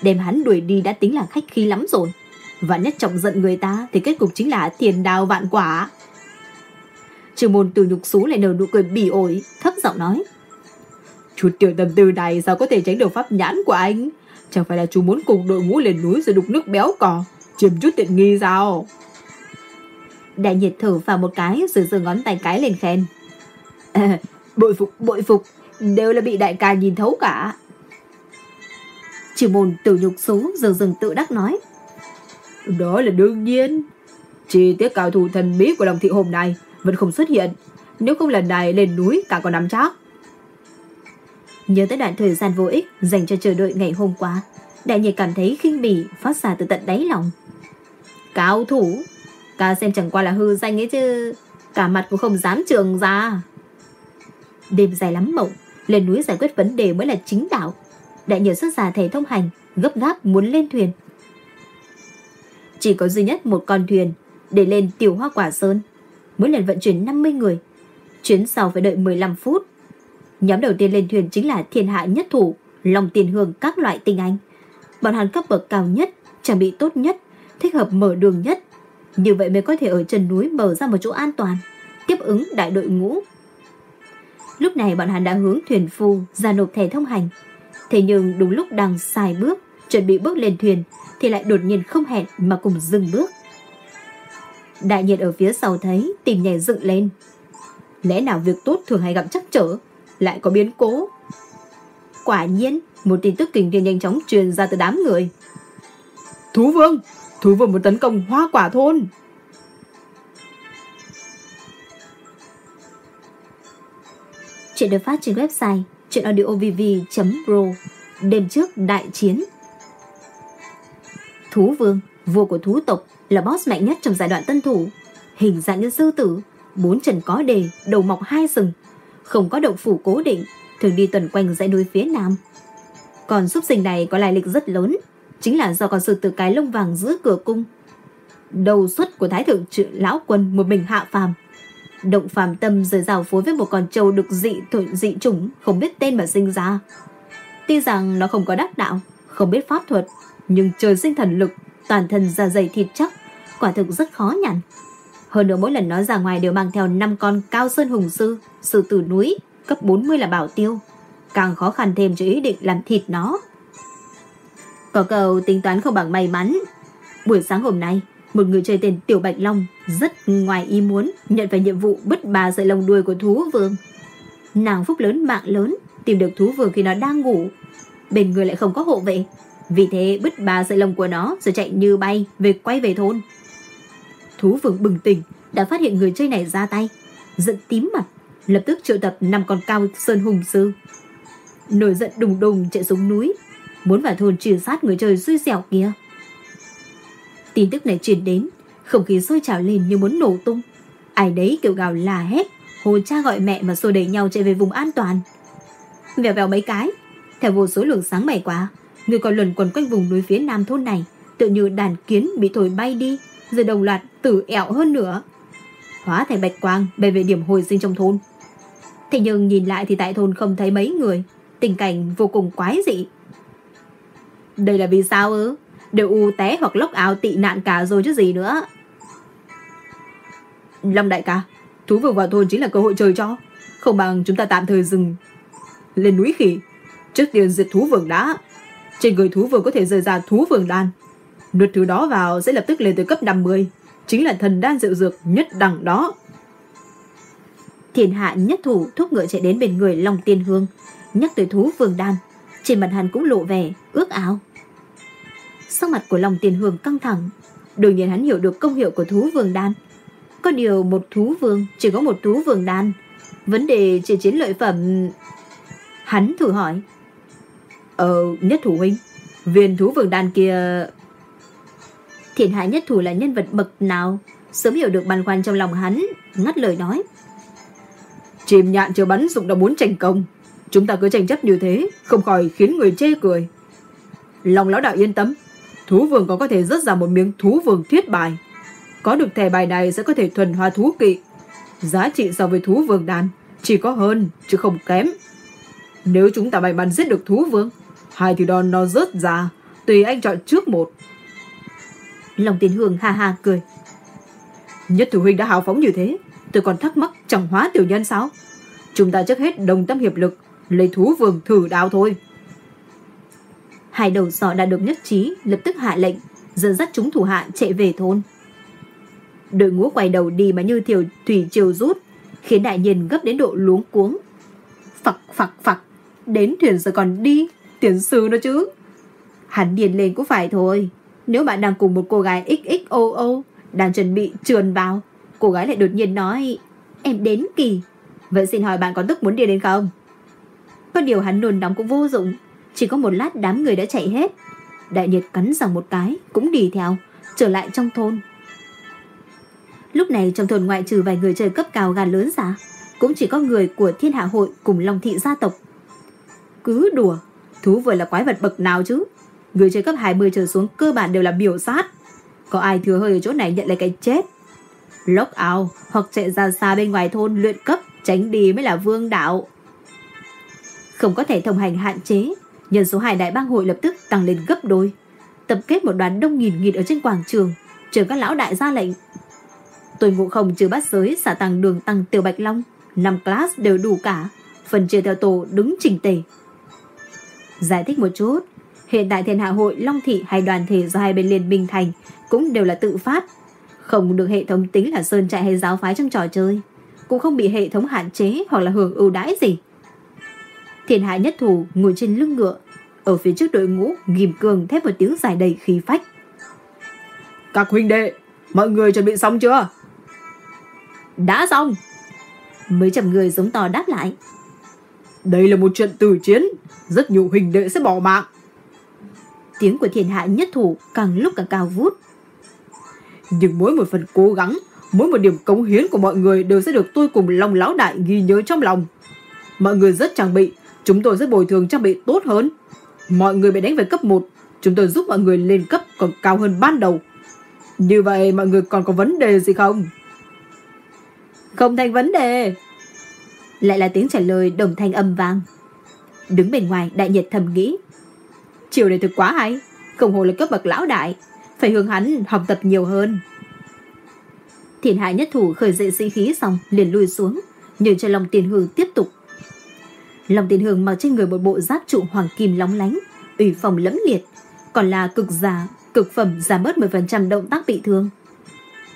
Đem hắn đuổi đi đã tính là khách khí lắm rồi. Và nhất trọng giận người ta Thì kết cục chính là tiền đào vạn quả. Trường môn từ nhục xú lại nở nụ cười bỉ ổi Thấp giọng nói Chút tiểu tâm tư này sao có thể tránh được pháp nhãn của anh? Chẳng phải là chú muốn cùng đội ngũ lên núi rồi đục nước béo cò Chiếm chút tiện nghi sao? Đại nhiệt thở vào một cái rồi giơ ngón tay cái lên khen à, Bội phục, bội phục Đều là bị đại ca nhìn thấu cả. Trường môn tử nhục số dường dừng tự đắc nói đó là đương nhiên. Chi tiết cao thủ thần bí của đồng thị hôm nay Vẫn không xuất hiện. Nếu không lần này lên núi cả còn nắm chắc. Nhớ tới đoạn thời gian vô ích Dành cho chờ đợi ngày hôm qua, Đại nhiệt cảm thấy khinh bỉ phát ra từ tận đáy lòng. Cao thủ Ca xem chẳng qua là hư danh ấy chứ, Cả mặt cũng không dám trường ra. Đêm dài lắm mộng, Lên núi giải quyết vấn đề mới là chính đạo. Đại nhiệt xuất ra thầy thông hành, Gấp gáp muốn lên thuyền chỉ có duy nhất một con thuyền Để lên tiểu hoa quả sơn. Mỗi lần vận chuyển 50 người Chuyến sau phải đợi 15 phút. Nhóm đầu tiên lên thuyền chính là thiên hạ nhất thủ Lòng tiền hương các loại tinh anh. Bọn hắn cấp bậc cao nhất Trang bị tốt nhất Thích hợp mở đường nhất. Như vậy mới có thể ở chân núi mở ra một chỗ an toàn Tiếp ứng đại đội ngũ. Lúc này bọn hắn đã hướng thuyền phu ra nộp thẻ thông hành. Thế nhưng đúng lúc đang xài bước, chuẩn bị bước lên thuyền, thì lại đột nhiên không hẹn mà cùng dừng bước. Đại nhiệt ở phía sau thấy, tìm nhảy dựng lên. Lẽ nào việc tốt thường hay gặp chắc trở, lại có biến cố. Quả nhiên, một tin tức kinh thiên nhanh chóng truyền ra từ đám người. Thú vương! Thú vương muốn tấn công hoa quả thôn! Chuyện được phát trên website chuyenaudiovv.pro Đêm trước đại chiến Thú vương, vua của thú tộc là boss mạnh nhất trong giai đoạn tân thủ. Hình dạng như sư tử, bốn chân có đề, đầu mọc hai sừng, không có động phủ cố định, thường đi tuần quanh dãy núi phía nam. Còn súc sinh này có lai lịch rất lớn, chính là do con sư tử cái lông vàng giữa cửa cung. Đầu xuất của thái thượng trự lão quân một mình hạ phàm, Động phàm tâm rời rào phối với một con trâu được dị thổi dị chủng không biết tên mà sinh ra. Tuy rằng nó không có đắc đạo, không biết pháp thuật, nhưng trời sinh thần lực, toàn thân da dày thịt chắc, quả thực rất khó nhằn. Hơn nữa mỗi lần nó ra ngoài đều mang theo 5 con cao sơn hùng sư, sư tử núi, cấp 40 là bảo tiêu. Càng khó khăn thêm cho ý định làm thịt nó. Có cầu tính toán không bằng may mắn. Buổi sáng hôm nay, một người chơi tên Tiểu Bạch Long rất ngoài ý muốn nhận phải nhiệm vụ bứt bà sợi lông đuôi của thú vương. Nàng phúc lớn mạng lớn tìm được thú vương khi nó đang ngủ. Bên người lại không có hộ vệ. Vì thế bứt bà sợi lông của nó rồi chạy như bay về quay về thôn. Thú vương bừng tỉnh đã phát hiện người chơi này ra tay. Giận tím mặt lập tức triệu tập năm con cao sơn hùng sư. Nổi giận đùng đùng chạy xuống núi muốn vào thôn trừ sát người chơi xui xẻo kia. Tin tức này truyền đến, không khí sôi trào lên như muốn nổ tung. Ai đấy kêu gào là hét, hồ cha gọi mẹ mà xô đẩy nhau chạy về vùng an toàn. Vèo vèo mấy cái, theo vô số luồng sáng mẻ quá, người còn luẩn quẩn quanh vùng núi phía nam thôn này, tự như đàn kiến bị thổi bay đi, rồi đồng loạt tử ẹo hơn nữa. Hóa thành bạch quang bay về điểm hồi sinh trong thôn. Thế nhưng nhìn lại thì tại thôn không thấy mấy người, tình cảnh vô cùng quái dị. Đây là vì sao ư? đều u té hoặc lốc áo tị nạn cả rồi chứ gì nữa. long đại ca, thú vừa vào thôn chính là cơ hội trời cho. Không bằng chúng ta tạm thời dừng lên núi khỉ. Trước tiên diệt thú vườn đã. Trên người thú vương có thể rời ra thú vương đan. Nuốt thứ đó vào sẽ lập tức lên tới cấp 50. Chính là thần đan rượu dược nhất đẳng đó. Thiên hạ nhất thủ thúc ngựa chạy đến bên người Long Tiên Hương. Nhắc tới thú vương đan. Trên mặt hắn cũng lộ vẻ, ước áo. Sắc mặt của Long Tiên Hương căng thẳng. Đương nhiên hắn hiểu được công hiệu của thú vương đan. Có điều một thú vương chỉ có một thú vương đan. Vấn đề chỉ chiến lợi phẩm... Hắn thử hỏi. Ờ, nhất thủ huynh. Viên thú vương đan kia... Thiền hạ nhất thủ là nhân vật bậc nào? Sớm hiểu được băn khoăn trong lòng hắn, ngắt lời nói. Chìm nhạn chưa bắn dụng đã muốn tranh công. Chúng ta cứ tranh chấp như thế, không khỏi khiến người chê cười. Lòng lão đạo yên tâm, thú vương còn có thể rớt ra một miếng thú vương thiết bài. Có được thẻ bài này sẽ có thể thuần hóa thú kỵ. Giá trị so với thú vương đàn chỉ có hơn, chứ không kém. Nếu chúng ta may mắn giết được thú vương, hai thì đòn nó rớt ra, tùy anh chọn trước một. Lòng tiền hương ha ha cười. Nhất thủ huynh đã hào phóng như thế, tôi còn thắc mắc chẳng hóa tiểu nhân sao? Chúng ta trước hết đồng tâm hiệp lực, lấy thú vương thử đào thôi. Hai đầu sọ đã được nhất trí, lập tức hạ lệnh, dẫn dắt chúng thủ hạ chạy về thôn. Đội ngũ quay đầu đi mà như thiểu thủy chiều rút, khiến đại nhiên gấp đến độ luống cuống. Phặc phặc phặc, đến thuyền rồi còn đi, tiến sư nó chứ. Hắn điền lên cũng phải thôi. Nếu bạn đang cùng một cô gái XXOO đang chuẩn bị trườn vào, cô gái lại đột nhiên nói em đến kỳ. Vậy xin hỏi bạn có tức muốn đi đến không? Có điều hắn nôn nóng cũng vô dụng, chỉ có một lát đám người đã chạy hết. Đại nhiệt cắn rằng một cái, cũng đi theo, trở lại trong thôn. Lúc này trong thôn ngoại trừ vài người chơi cấp cao gà lớn giả cũng chỉ có người của thiên hạ hội cùng Long thị gia tộc. Cứ đùa, thú vừa là quái vật bậc nào chứ? Người chơi cấp 20 trở xuống cơ bản đều là biểu sát. Có ai thừa hơi ở chỗ này nhận lại cái chết. Lock out hoặc chạy ra xa bên ngoài thôn luyện cấp tránh đi mới là vương đạo. Không có thể thông hành hạn chế, nhân số hai đại bang hội lập tức tăng lên gấp đôi. Tập kết một đoàn đông nghìn nghịt ở trên quảng trường, chờ các lão đại ra lệnh. Tôi ngộ không trừ bát giới xả tăng đường tăng tiểu bạch long, năm class đều đủ cả, phần chia theo tổ đứng chỉnh tề. Giải thích một chút, hiện tại thiên hạ hội Long Thị hay đoàn thể do hai bên liên minh thành cũng đều là tự phát, không được hệ thống tính là sơn trại hay giáo phái trong trò chơi, cũng không bị hệ thống hạn chế hoặc là hưởng ưu đãi gì. Thiên hạ nhất thủ ngồi trên lưng ngựa, ở phía trước đội ngũ ghim cường thép một tiếng dài đầy khí phách. Các huynh đệ, mọi người chuẩn bị xong chưa? Đã xong. Mấy trăm người giống to đáp lại. Đây là một trận tử chiến, rất nhiều huynh đệ sẽ bỏ mạng. Tiếng của thiên hạ nhất thủ càng lúc càng cao vút. Nhưng mỗi một phần cố gắng, mỗi một điểm cống hiến của mọi người đều sẽ được tôi cùng Long Lão Đại ghi nhớ trong lòng. Mọi người rất trang bị, chúng tôi sẽ bồi thường trang bị tốt hơn. Mọi người bị đánh về cấp 1, chúng tôi giúp mọi người lên cấp còn cao hơn ban đầu. Như vậy mọi người còn có vấn đề gì không? Không thành vấn đề. Lại là tiếng trả lời đồng thanh âm vang. Đứng bên ngoài đại nhiệt thầm nghĩ. Chiều này thực quá hay, không hồ là cấp bậc lão đại, phải hướng hắn học tập nhiều hơn. Thiền hạ nhất thủ khởi dậy sĩ khí xong liền lui xuống, nhường cho lòng tiền hương tiếp tục Long Tiên Hương mặc trên người một bộ giáp trụ hoàng kim lóng lánh, ủy phòng lẫm liệt, còn là cực giả, cực phẩm giảm bớt 10% động tác bị thương.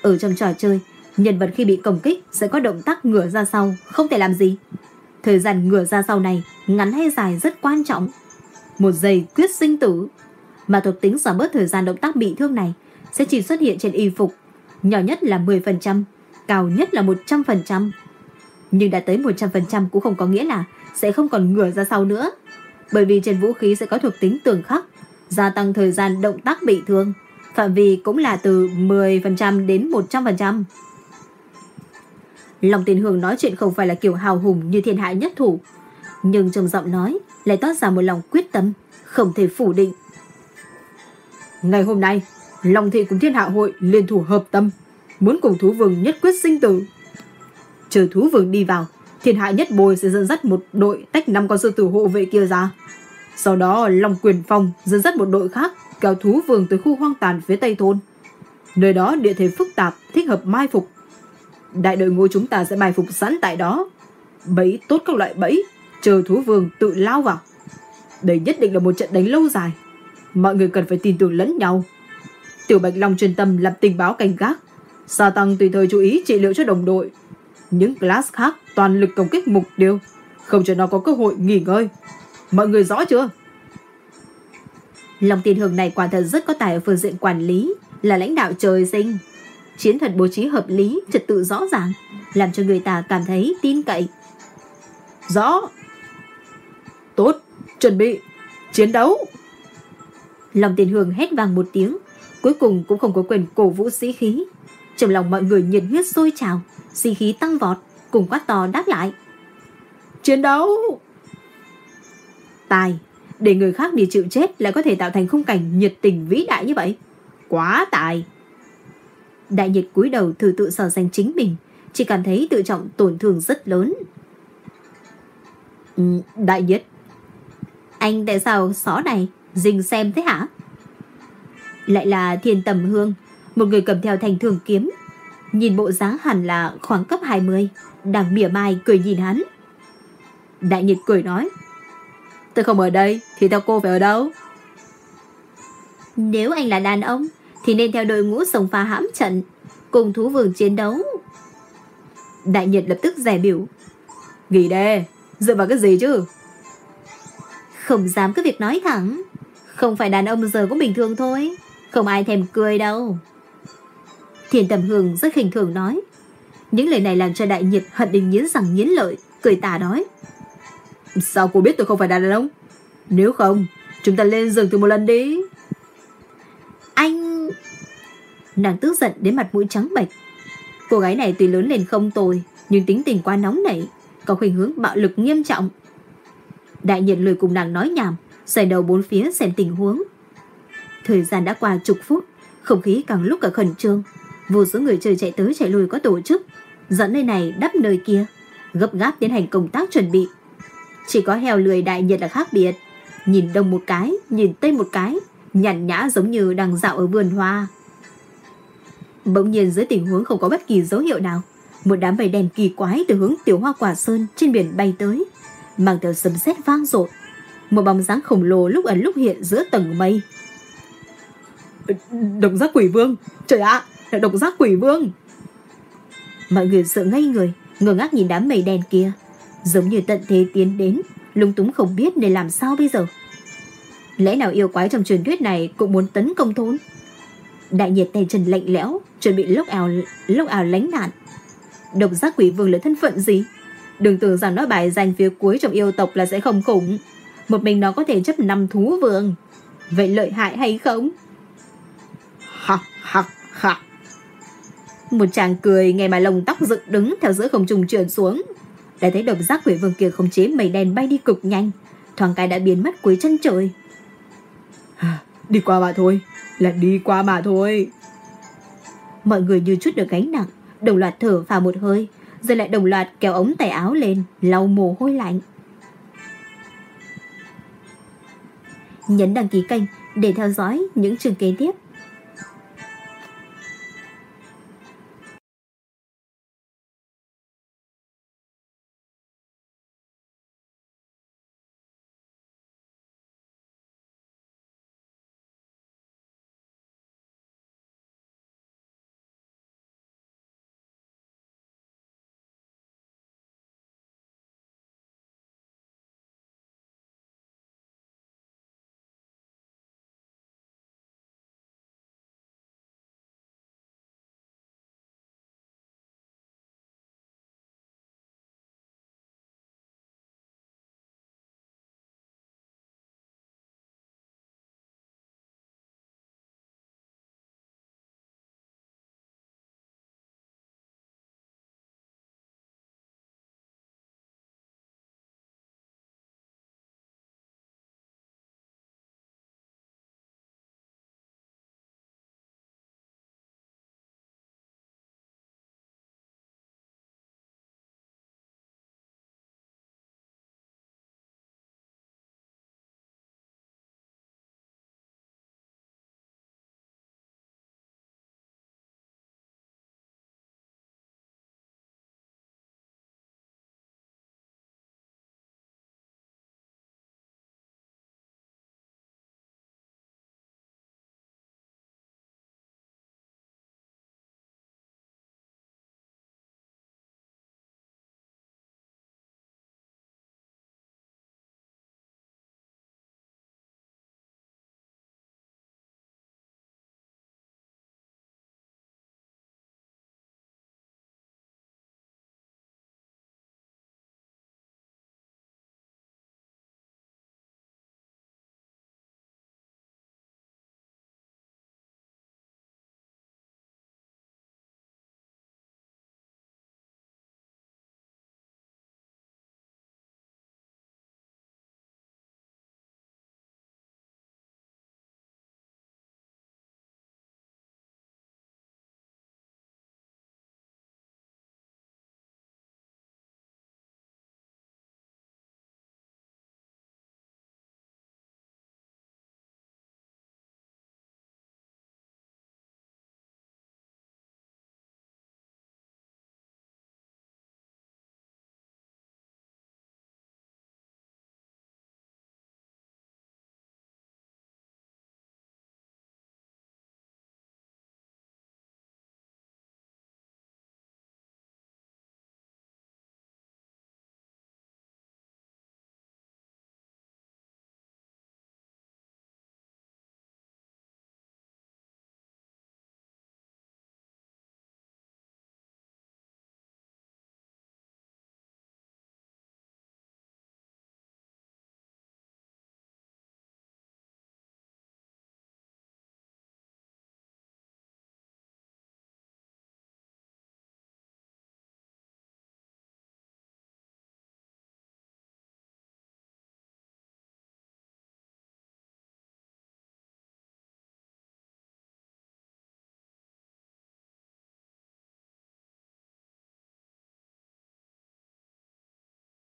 Ở trong trò chơi, nhân vật khi bị công kích sẽ có động tác ngửa ra sau, không thể làm gì. Thời gian ngửa ra sau này, ngắn hay dài rất quan trọng. Một giây quyết sinh tử, mà thuộc tính giảm bớt thời gian động tác bị thương này sẽ chỉ xuất hiện trên y phục, nhỏ nhất là 10%, cao nhất là 100%. Nhưng đã tới 100% cũng không có nghĩa là sẽ không còn ngửa ra sau nữa. Bởi vì trên vũ khí sẽ có thuộc tính tường khắc, gia tăng thời gian động tác bị thương. Phạm vi cũng là từ 10% đến 100%. Lòng tiền hương nói chuyện không phải là kiểu hào hùng như thiên hạ nhất thủ. Nhưng trong giọng nói lại toát ra một lòng quyết tâm, không thể phủ định. Ngày hôm nay, Long Thị cùng Thiên Hạ Hội liên thủ hợp tâm, muốn cùng thú vương nhất quyết sinh tử. Chờ thú vương đi vào, thiên hạ nhất bồi sẽ dẫn dắt một đội tách năm con sư tử hộ vệ kia ra. Sau đó Long Quyền Phong dẫn dắt một đội khác kéo thú vương tới khu hoang tàn phía tây thôn. Nơi đó địa thế phức tạp, thích hợp mai phục. Đại đội ngũ chúng ta sẽ mai phục sẵn tại đó. bẫy tốt các loại bẫy, chờ thú vương tự lao vào. Đây nhất định là một trận đánh lâu dài. Mọi người cần phải tin tưởng lẫn nhau. Tiểu Bạch Long chuyên tâm làm tình báo canh gác. Sa Tăng tùy thời chú ý trị liệu cho đồng đội. Những class khác toàn lực công kích mục tiêu, không cho nó có cơ hội nghỉ ngơi. Mọi người rõ chưa? Long Tiên Hưởng này quả thật rất có tài ở phương diện quản lý, là lãnh đạo trời sinh. Chiến thuật bố trí hợp lý, trật tự rõ ràng, làm cho người ta cảm thấy tin cậy. Rõ. Tốt, chuẩn bị, chiến đấu. lòng tiền Hương hét vang một tiếng, cuối cùng cũng không có quyền cổ vũ sĩ khí. Trong lòng mọi người nhiệt huyết sôi trào, sĩ khí tăng vọt, cùng quát to đáp lại. Chiến đấu! Tài, để người khác đi chịu chết lại có thể tạo thành khung cảnh nhiệt tình vĩ đại như vậy. Quá tài! Đại nhiệt cúi đầu thử tự so sánh chính mình, chỉ cảm thấy tự trọng tổn thương rất lớn. Ừ, đại nhiệt, anh tại sao xó này dình xem thế hả? Lại là thiên tầm hương, một người cầm theo thành thường kiếm. Nhìn bộ dáng hẳn là khoảng cấp 20, đang mỉa mai cười nhìn hắn. Đại nhiệt cười nói, tôi không ở đây thì theo cô phải ở đâu? Nếu anh là đàn ông thì nên theo đội ngũ sông pha hãm trận, cùng thú vương chiến đấu. Đại nhật lập tức giải biểu. Nghỉ đê, dựa vào cái gì chứ? Không dám cứ việc nói thẳng. Không phải đàn ông giờ cũng bình thường thôi. Không ai thèm cười đâu. Thiền tầm hương rất khinh thường nói. Những lời này làm cho đại nhật hận đình nghiến rằng nghiến lợi, cười tà nói. Sao cô biết tôi không phải đàn ông? Nếu không, chúng ta lên giường từ một lần đi. Anh... Nàng tức giận đến mặt mũi trắng bệch. Cô gái này tuy lớn lên không tồi, nhưng tính tình quá nóng nảy, có khuynh hướng bạo lực nghiêm trọng. Đại nhiệt lười cùng nàng nói nhảm, xoay đầu bốn phía xem tình huống. Thời gian đã qua chục phút, không khí càng lúc càng khẩn trương. Vô số người chơi chạy tới chạy lui có tổ chức, dẫn nơi này đắp nơi kia, gấp gáp tiến hành công tác chuẩn bị. Chỉ có heo lười đại nhiệt là khác biệt. Nhìn đông một cái, nhìn tây một cái, nhàn nhã giống như đang dạo ở vườn hoa. Bỗng nhiên dưới tình huống không có bất kỳ dấu hiệu nào, một đám bầy đèn kỳ quái từ hướng tiểu hoa quả sơn trên biển bay tới, mang theo sấm sét vang dội. Một bóng dáng khổng lồ lúc ẩn lúc hiện giữa tầng mây. Động giác quỷ vương, trời ạ, là động giác quỷ vương. Mọi người sợ ngây người, ngơ ngác nhìn đám mây đen kia, giống như tận thế tiến đến, lung túng không biết nên làm sao bây giờ. Lẽ nào yêu quái trong truyền thuyết này cũng muốn tấn công thôn? Đại nhiệt tay chân lạnh lẽo, chuẩn bị lốc ảo lốc ảo lánh nạn. Độc giác quỷ vương là thân phận gì? Đừng tưởng rằng nó bài danh phía cuối trong yêu tộc là sẽ không khủng. Một mình nó có thể chấp năm thú vương. Vậy lợi hại hay không? Hạc, hạc, hạc. Một chàng cười nghe mà lồng tóc dựng đứng theo giữa không trùng trườn xuống. Đã thấy độc giác quỷ vương kia không chế mây đen bay đi cực nhanh. Thoáng cái đã biến mất cuối chân trời. Đi qua mà thôi, là đi qua mà thôi. Mọi người như chút được gánh nặng, đồng loạt thở vào một hơi, rồi lại đồng loạt kéo ống tay áo lên, lau mồ hôi lạnh. Nhấn đăng ký kênh để theo dõi những chương kế tiếp.